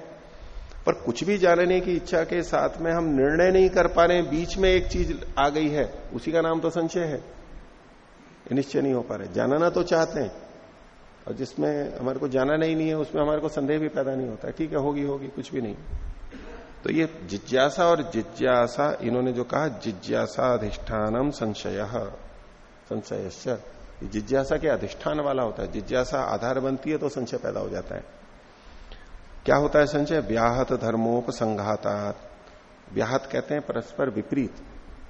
पर कुछ भी जानने की इच्छा के साथ में हम निर्णय नहीं कर पा रहे हैं। बीच में एक चीज़ आ गई है उसी का नाम तो संशय है। निश्चय नहीं हो पा रहे। जानना तो चाहते हैं और जिसमें हमारे को जाना नहीं, नहीं है उसमें हमारे को संदेह भी पैदा नहीं होता। ठीक है होगी होगी कुछ भी नहीं। तो ये जिज्ञासा और जिज्ञासा इन्होंने जो कहा जिज्ञासा अधिष्ठानम संशय संशय जिज्ञासा के अधिष्ठान वाला होता है, जिज्ञासा आधार बनती है तो संशय पैदा हो जाता है। क्या होता है संशय? व्याहत धर्मोपसंघाता व्याहत कहते हैं परस्पर विपरीत,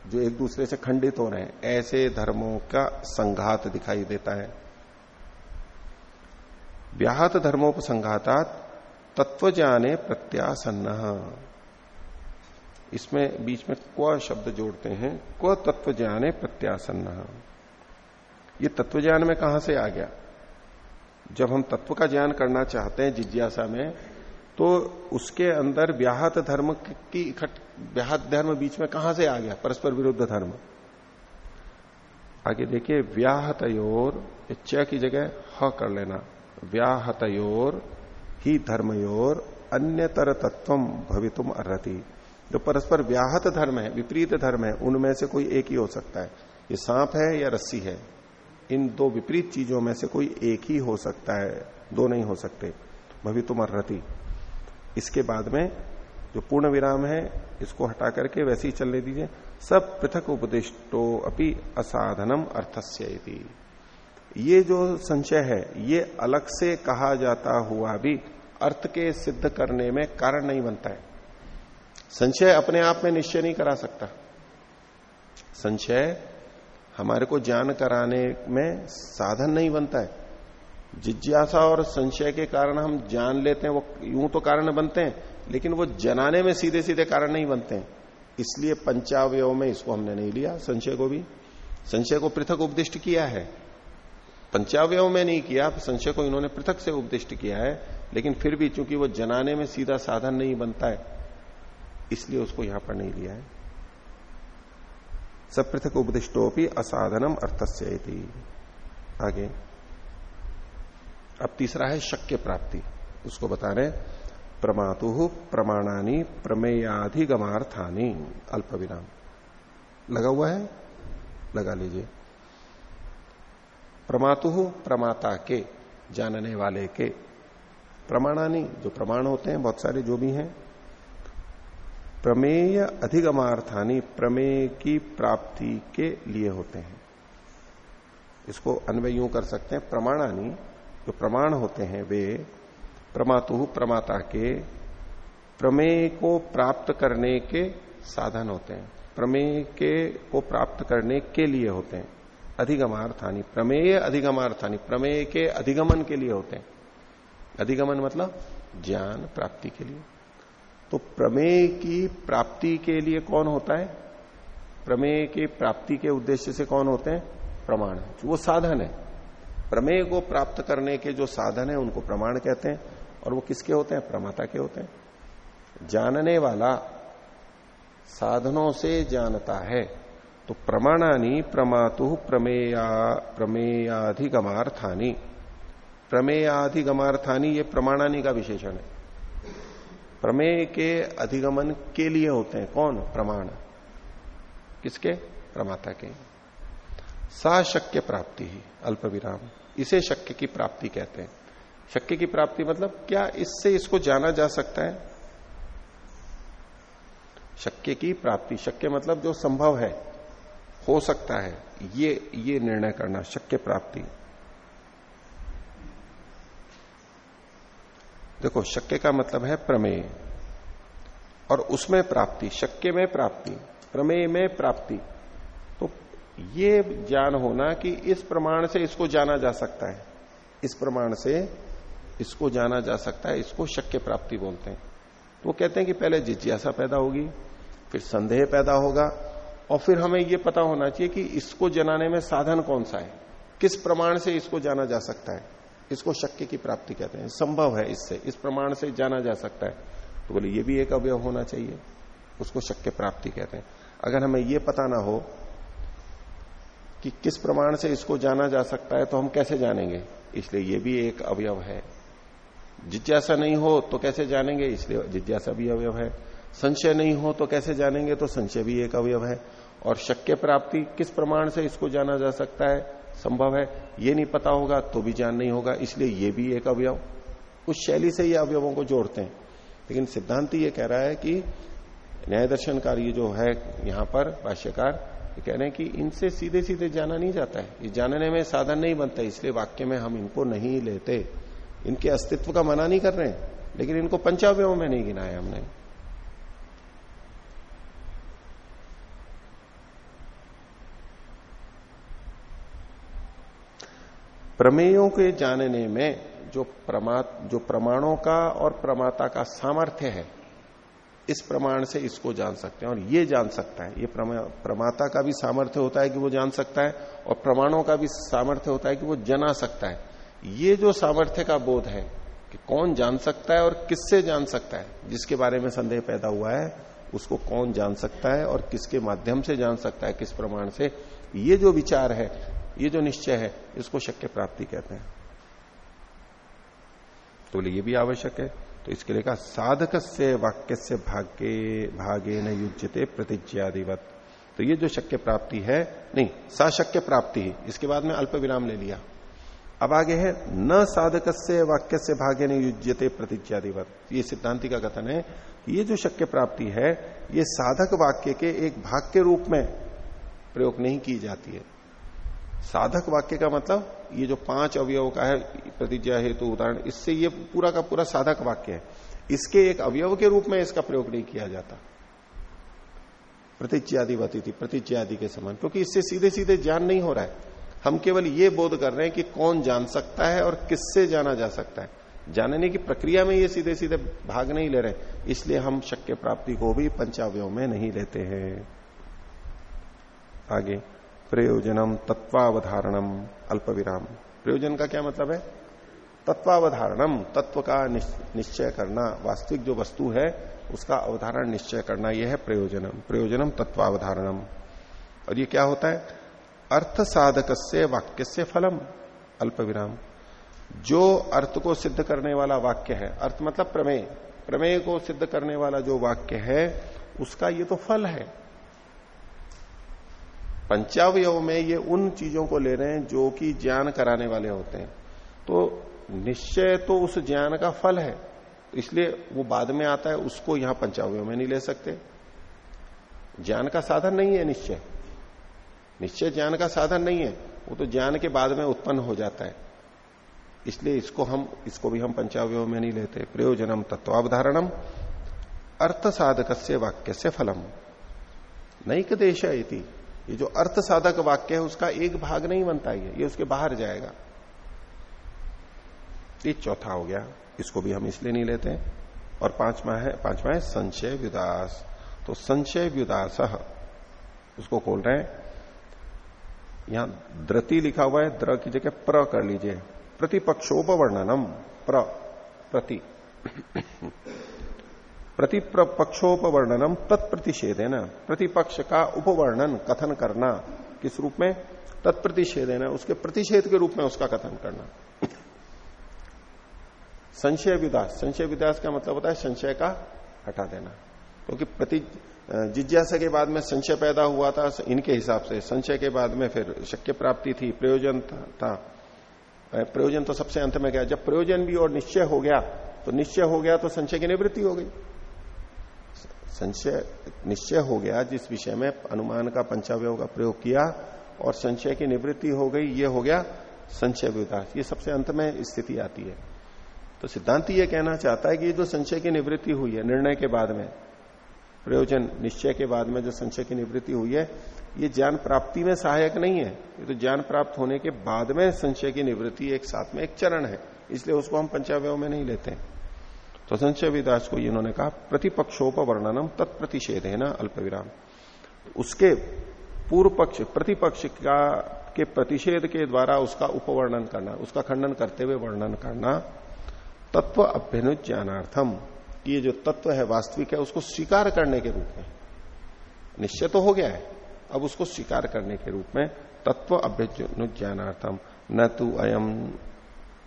जो एक दूसरे से खंडित हो रहे हैं। ऐसे धर्मों का संघात दिखाई देता है। व्याहत धर्मोपसंघाता तत्व जाने प्रत्यासन्न। इसमें बीच में क्व शब्द जोड़ते हैं। क्व तत्व ज्ञाने प्रत्यासन्न। ये तत्व ज्ञान में कहाँ से आ गया? जब हम तत्व का ज्ञान करना चाहते हैं जिज्ञासा में तो उसके अंदर व्याहत धर्म की इकट्ठ, व्याहत धर्म बीच में कहाँ से आ गया? परस्पर विरुद्ध धर्म। आगे देखिए व्याहतयोर च की जगह ह कर लेना। व्याहतयोर ही धर्मयोर अन्यतर तत्व भवितुम अर्ति जो परस्पर व्याहत धर्म है, विपरीत धर्म है, उनमें से कोई एक ही हो सकता है। ये सांप है या रस्सी है? इन दो विपरीत चीज़ों में से कोई एक ही हो सकता है, दो नहीं हो सकते। भवितुम अर्ति इसके बाद में जो पूर्ण विराम है, इसको हटा करके वैसे ही चलने दीजिए। सब पृथक उपदिष्टो अपनी असाधनम अर्थस्य ये जो संचय है, ये अलग से कहा जाता हुआ भी अर्थ के सिद्ध करने में कारण नहीं बनता है। संशय अपने आप में निश्चय नहीं करा सकता। संशय हमारे को ज्ञान कराने में साधन नहीं बनता है। जिज्ञासा और संशय के कारण हम जान लेते हैं, वो यूँ तो कारण बनते हैं, लेकिन वो जनाने में सीधे सीधे कारण नहीं बनते हैं। इसलिए पंचावय में इसको हमने नहीं लिया, संशय को भी। संशय को पृथक उपदिष्ट किया है। पंचावय में नहीं किया, संशय को इन्होंने पृथक से उपदिष्ट किया है, लेकिन फिर भी चूँकि वो जनाने में सीधा साधन नहीं बनता है, इसलिए उसको यहाँ पर नहीं लिया है। सब पृथक उपदिष्टोपी असाधनम अर्थस्य आगे। अब तीसरा है शक्य प्राप्ति। उसको बता रहे प्रमातु प्रमाणानी प्रमेयाधिगमार्थानी अल्प विराम लगा हुआ है? लगा लीजिए। प्रमातु प्रमाता के, जानने वाले के, प्रमाणानी, जो प्रमाण होते हैं, बहुत सारे जो भी हैं प्रमेय अधिगमार्थानी प्रमेय की प्राप्ति के लिए होते हैं। इसको अन्वय यूँ कर सकते हैं, प्रमाणानी, जो प्रमाण होते हैं वे, प्रमातु प्रमाता के, प्रमेय को प्राप्त करने के साधन होते हैं। प्रमेय के, को प्राप्त करने के लिए होते हैं। अधिगमार्थानी, प्रमेय अधिगमार्थानी, प्रमेय के अधिगमन के लिए होते हैं। अधिगमन मतलब ज्ञान प्राप्ति के लिए। तो प्रमेय की प्राप्ति के लिए कौन होता है? प्रमेय के प्राप्ति के उद्देश्य से कौन होते हैं? प्रमाण वो साधन है। प्रमेय को प्राप्त करने के जो साधन है, उनको प्रमाण कहते हैं। और वो किसके होते हैं? प्रमाता के होते हैं। जानने वाला साधनों से जानता है। तो प्रमाणानी प्रमातु प्रमेया, प्रमेयाधिगमार्थानी। प्रमेयाधिगमार्थानी ये प्रमाणानी का विशेषण है। प्रमेय के अधिगमन के लिए होते हैं। कौन? प्रमाण। किसके? प्रमाता के। सा शक्य प्राप्ति ही, अल्प विराम। इसे शक्य की प्राप्ति कहते हैं। शक्य की प्राप्ति मतलब क्या? इससे इसको जाना जा सकता है। शक्य की प्राप्ति। शक्य मतलब जो संभव है, हो सकता है। ये ये निर्णय करना, शक्य प्राप्ति। देखो, शक्य का मतलब है प्रमेय। और उसमें प्राप्ति, शक्य में प्राप्ति, प्रमेय में प्राप्ति। तो ये ज्ञान होना कि इस प्रमाण से इसको जाना जा सकता है। इस प्रमाण से इसको जाना जा सकता है, इसको शक्य प्राप्ति बोलते हैं। तो वो कहते हैं कि पहले जिज्ञासा पैदा होगी, फिर संदेह पैदा होगा, और फिर हमें ये पता होना चाहिए कि इसको जनाने में साधन कौन सा है, किस प्रमाण से इसको जाना जा सकता है। इसको शक्य की प्राप्ति कहते हैं? संभव है इससे। इस प्रमाण से जाना जा सकता है। तो बोले, ये भी एक अवयव होना चाहिए। उसको शक्य प्राप्ति कहते हैं। अगर हमें ये पता ना हो कि किस प्रमाण से इसको जाना जा सकता है तो हम कैसे जानेंगे? इसलिए ये भी एक अवयव है। जिज्ञासा नहीं हो तो कैसे जानेंगे? इसलिए जिज्ञासा भी अवयव है। संशय नहीं हो तो कैसे जानेंगे? तो संशय भी एक अवयव है। और शक्य प्राप्ति किस प्रमाण से इसको जाना जा सकता है? संभव है। ये नहीं पता होगा तो भी जान नहीं होगा, इसलिए ये भी एक अवयव। उस शैली से ये अवयवों को जोड़ते हैं। लेकिन सिद्धांत ये कह रहा है कि न्याय दर्शन कार्य जो है यहाँ पर भाष्यकार, ये कह रहे हैं कि इनसे सीधे सीधे जाना नहीं जाता है। ये जानने में साधन नहीं बनता, इसलिए वाक्य में हम इनको नहीं लेते। इनके अस्तित्व का मना नहीं कर रहे हैं, लेकिन इनको पंचावयों में नहीं गिनाया हमने। प्रमेयों के जानने में जो प्रमा, जो प्रमाणों का और प्रमाता का सामर्थ्य है, इस प्रमाण से इसको जान सकते हैं और ये जान सकता है। ये प्रमाता का भी सामर्थ्य होता है कि वो जान सकता है और प्रमाणों का भी सामर्थ्य होता है कि वो जना सकता है। ये जो सामर्थ्य का बोध है कि कौन जान सकता है और किससे जान सकता है, जिसके बारे में संदेह पैदा हुआ है, उसको कौन जान सकता है और किसके माध्यम से जान सकता है, किस प्रमाण से, ये जो विचार है ये जो निश्चय है, इसको शक्य प्राप्ति कहते हैं। तो बोले, ये भी आवश्यक है। तो इसके लिए कहा साधक से वाक्य से भाग्य भागे न युजते प्रतिज्ञादिवत। तो ये जो शक्य प्राप्ति है, नहीं, सशक्य प्राप्ति ही, इसके बाद में अल्प विराम ले लिया। अब आगे है, न साधक से वाक्य से भाग्य न युजते प्रतिज्ञादिवत। ये सिद्धांति का कथन है ये जो शक्य प्राप्ति है, ये साधक वाक्य के एक भाग के रूप में प्रयोग नहीं की जाती है। साधक वाक्य का मतलब ये जो पाँच अवयव का है, प्रतिज्ञा हेतु, उदाहरण, इससे ये पूरा का पूरा साधक वाक्य है। इसके एक अवयव के रूप में इसका प्रयोग नहीं किया जाता। प्रतिज्ञादि वती थी प्रतिज्ञादि के समान, क्योंकि इससे सीधे सीधे ज्ञान नहीं हो रहा है। हम केवल ये बोध कर रहे हैं कि कौन जान सकता है और किससे जाना जा सकता है। जानने की प्रक्रिया में ये सीधे सीधे भाग नहीं ले रहे इसलिए हम शक्य प्राप्ति को भी पंचावयों में नहीं लेते हैं। आगे। प्रयोजनम तत्वावधारणम अल्प विराम प्रयोजन का क्या मतलब है? तत्वावधारणम तत्व का निश्चय करना। वास्तविक जो वस्तु है, उसका अवधारण निश्चय करना, यह है प्रयोजनम। प्रयोजनम तत्वावधारणम और ये क्या होता है? अर्थ साधक से वाक्य से फलम। अल्प विराम जो अर्थ को सिद्ध करने वाला वाक्य है, अर्थ मतलब प्रमेय। प्रमेय को सिद्ध करने वाला जो वाक्य है, उसका ये तो फल है। पंचावय में ये उन चीज़ों को ले रहे हैं जो कि ज्ञान कराने वाले होते हैं। तो निश्चय तो उस ज्ञान का फल है, इसलिए वो बाद में आता है, उसको यहाँ पंचावय में नहीं ले सकते। ज्ञान का साधन नहीं है निश्चय। निश्चय ज्ञान का साधन नहीं है, वो तो ज्ञान के बाद में उत्पन्न हो जाता है। इसलिए इसको हम, इसको भी हम पंचावय में नहीं लेते। प्रयोजनम तत्वावधारणम अर्थ साधक से वाक्य से फलम। नैक देश ये जो अर्थ साधक वाक्य है, उसका एक भाग नहीं बनता ये ये उसके बाहर जाएगा। ये चौथा हो गया, इसको भी हम इसलिए नहीं लेते। और पांचवा है पांचवा है संशय व्युदास। तो संशय व्युदास, उसको खोल रहे हैं। यहाँ द्रति लिखा हुआ है, द्र की जगह प्र कर लीजिए। प्रतिपक्षोपवर्णनम, प्र, प्रति। प्रतिपक्षोपवर्णनम तत्प्रतिषेध है ना प्रतिपक्ष का उपवर्णन कथन करना, किस रूप में? तत्प्रतिषेध है ना उसके प्रतिषेध के रूप में उसका कथन करना। संशय विदास संशय विदास का मतलब होता है संशय का हटा देना। क्योंकि तो प्रति, जिज्ञासा के बाद में संशय पैदा हुआ था, इनके हिसाब से संशय के बाद में फिर शक्य प्राप्ति थी, प्रयोजन था प्रयोजन तो सबसे अंत में गया। जब प्रयोजन भी और निश्चय हो गया तो निश्चय हो गया तो संशय की निवृत्ति हो गई। संशय, निश्चय हो गया जिस विषय में अनुमान का पंचावय का प्रयोग किया और संशय की निवृत्ति हो गई, ये हो गया संशय विकास। ये सबसे अंत में स्थिति आती है। तो सिद्धांत ये कहना चाहता है कि जो संशय की निवृत्ति हुई है, निर्णय के बाद में, प्रयोजन निश्चय के बाद में जो संशय की निवृत्ति हुई है, ये ज्ञान प्राप्ति में सहायक नहीं है। ये तो ज्ञान प्राप्त होने के बाद में संशय की निवृत्ति एक साथ में एक चरण है, इसलिए उसको हम पंचावय में नहीं लेते। हैं तो संशय विदास को इन्होंने कहा, प्रतिपक्षोपवर्णनम तत्प्रतिषेध है ना अल्प विराम उसके पूर्व पक्ष प्रतिपक्ष का, के प्रतिषेध के द्वारा उसका उपवर्णन करना, उसका खंडन करते हुए वर्णन करना, तत्व अभ्यनुज्ञानार्थम कि ये जो तत्व है, वास्तविक है, उसको स्वीकार करने के रूप में। निश्चय तो हो गया है, अब उसको स्वीकार करने के रूप में तत्व अभ्यनुज्ञानार्थम न तु अयम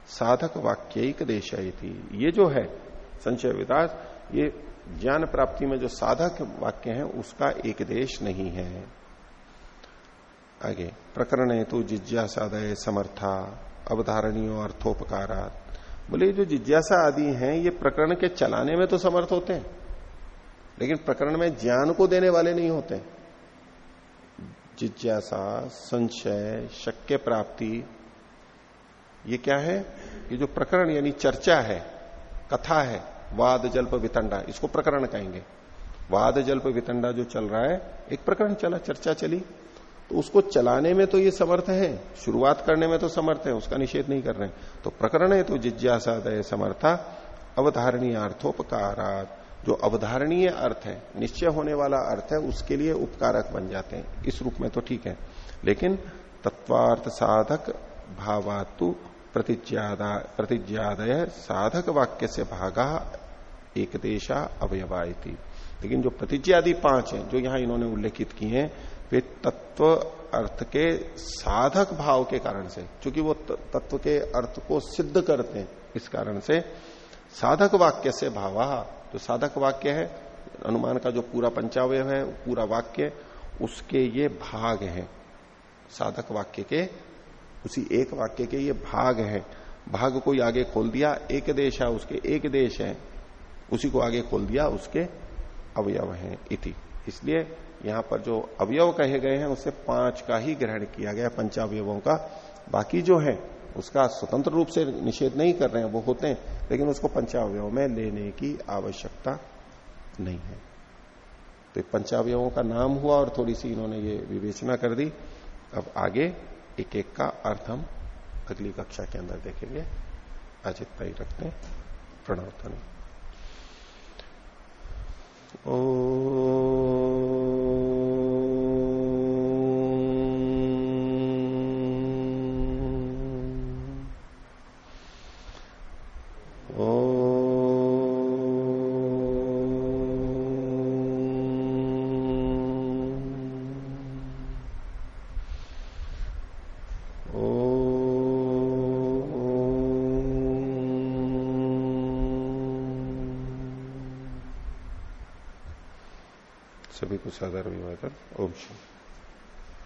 साधक वाक्य देश ये जो है संशय विदास ये ज्ञान प्राप्ति में जो साधक वाक्य है, उसका एक देश नहीं है। आगे, प्रकरण हेतु जिज्ञासादय समर्था, अवधारणीय अर्थोपकारा बोले जो जिज्ञासा आदि हैं, ये प्रकरण के चलाने में तो समर्थ होते हैं, लेकिन प्रकरण में ज्ञान को देने वाले नहीं होते जिज्ञासा, संशय, शक्य प्राप्ति, ये क्या है? ये जो प्रकरण यानी चर्चा है, कथा है वाद जल्प वितंडा इसको प्रकरण कहेंगे। वाद जल्प वितंडा जो चल रहा है, एक प्रकरण चला, चर्चा चली। तो उसको चलाने में तो ये समर्थ है, शुरुआत करने में तो समर्थ है, उसका निषेध नहीं कर रहे तो प्रकरण है तो जिज्ञासा दय समर्था, अवधारणीय अर्थोपकारात। जो अवधारणीय अर्थ है, निश्चय होने वाला अर्थ है, उसके लिए उपकारक बन जाते हैं। इस रूप में तो ठीक है। लेकिन तत्वार्थ साधक भावातु प्रतिज्ञादा, प्रतिज्ञादय साधक वाक्य से भागा एक देशा अवयवा थी लेकिन जो प्रतिज्ञादि पाँच हैं, जो यहाँ इन्होंने उल्लेखित किए हैं, वे तत्व अर्थ के साधक भाव के कारण से क्योंकि वो तत्व के अर्थ को सिद्ध करते हैं, इस कारण से साधक वाक्य से भावा। जो साधक वाक्य है, अनुमान का जो पूरा पंचावय है, पूरा वाक्य, उसके ये भाग हैं। साधक वाक्य के, उसी एक वाक्य के ये भाग हैं। भाग को आगे खोल दिया, एक देश है, उसके एक देश है। उसी को आगे खोल दिया, उसके अवयव हैं इति। इसलिए यहाँ पर जो अवयव कहे गए हैं उससे पाँच का ही ग्रहण किया गया, पंचावयवों का। बाकी जो है, उसका स्वतंत्र रूप से निषेध नहीं कर रहे हैं, वो होते हैं, लेकिन उसको पंचावयों में लेने की आवश्यकता नहीं है। तो पंचावयों का नाम हुआ और थोड़ी सी इन्होंने ये विवेचना कर दी। अब आगे एक एक का अर्थ हम अगली कक्षा के अंदर देखेंगे। इतना ही रखते हैं, प्रणव ओ कर ओम शांति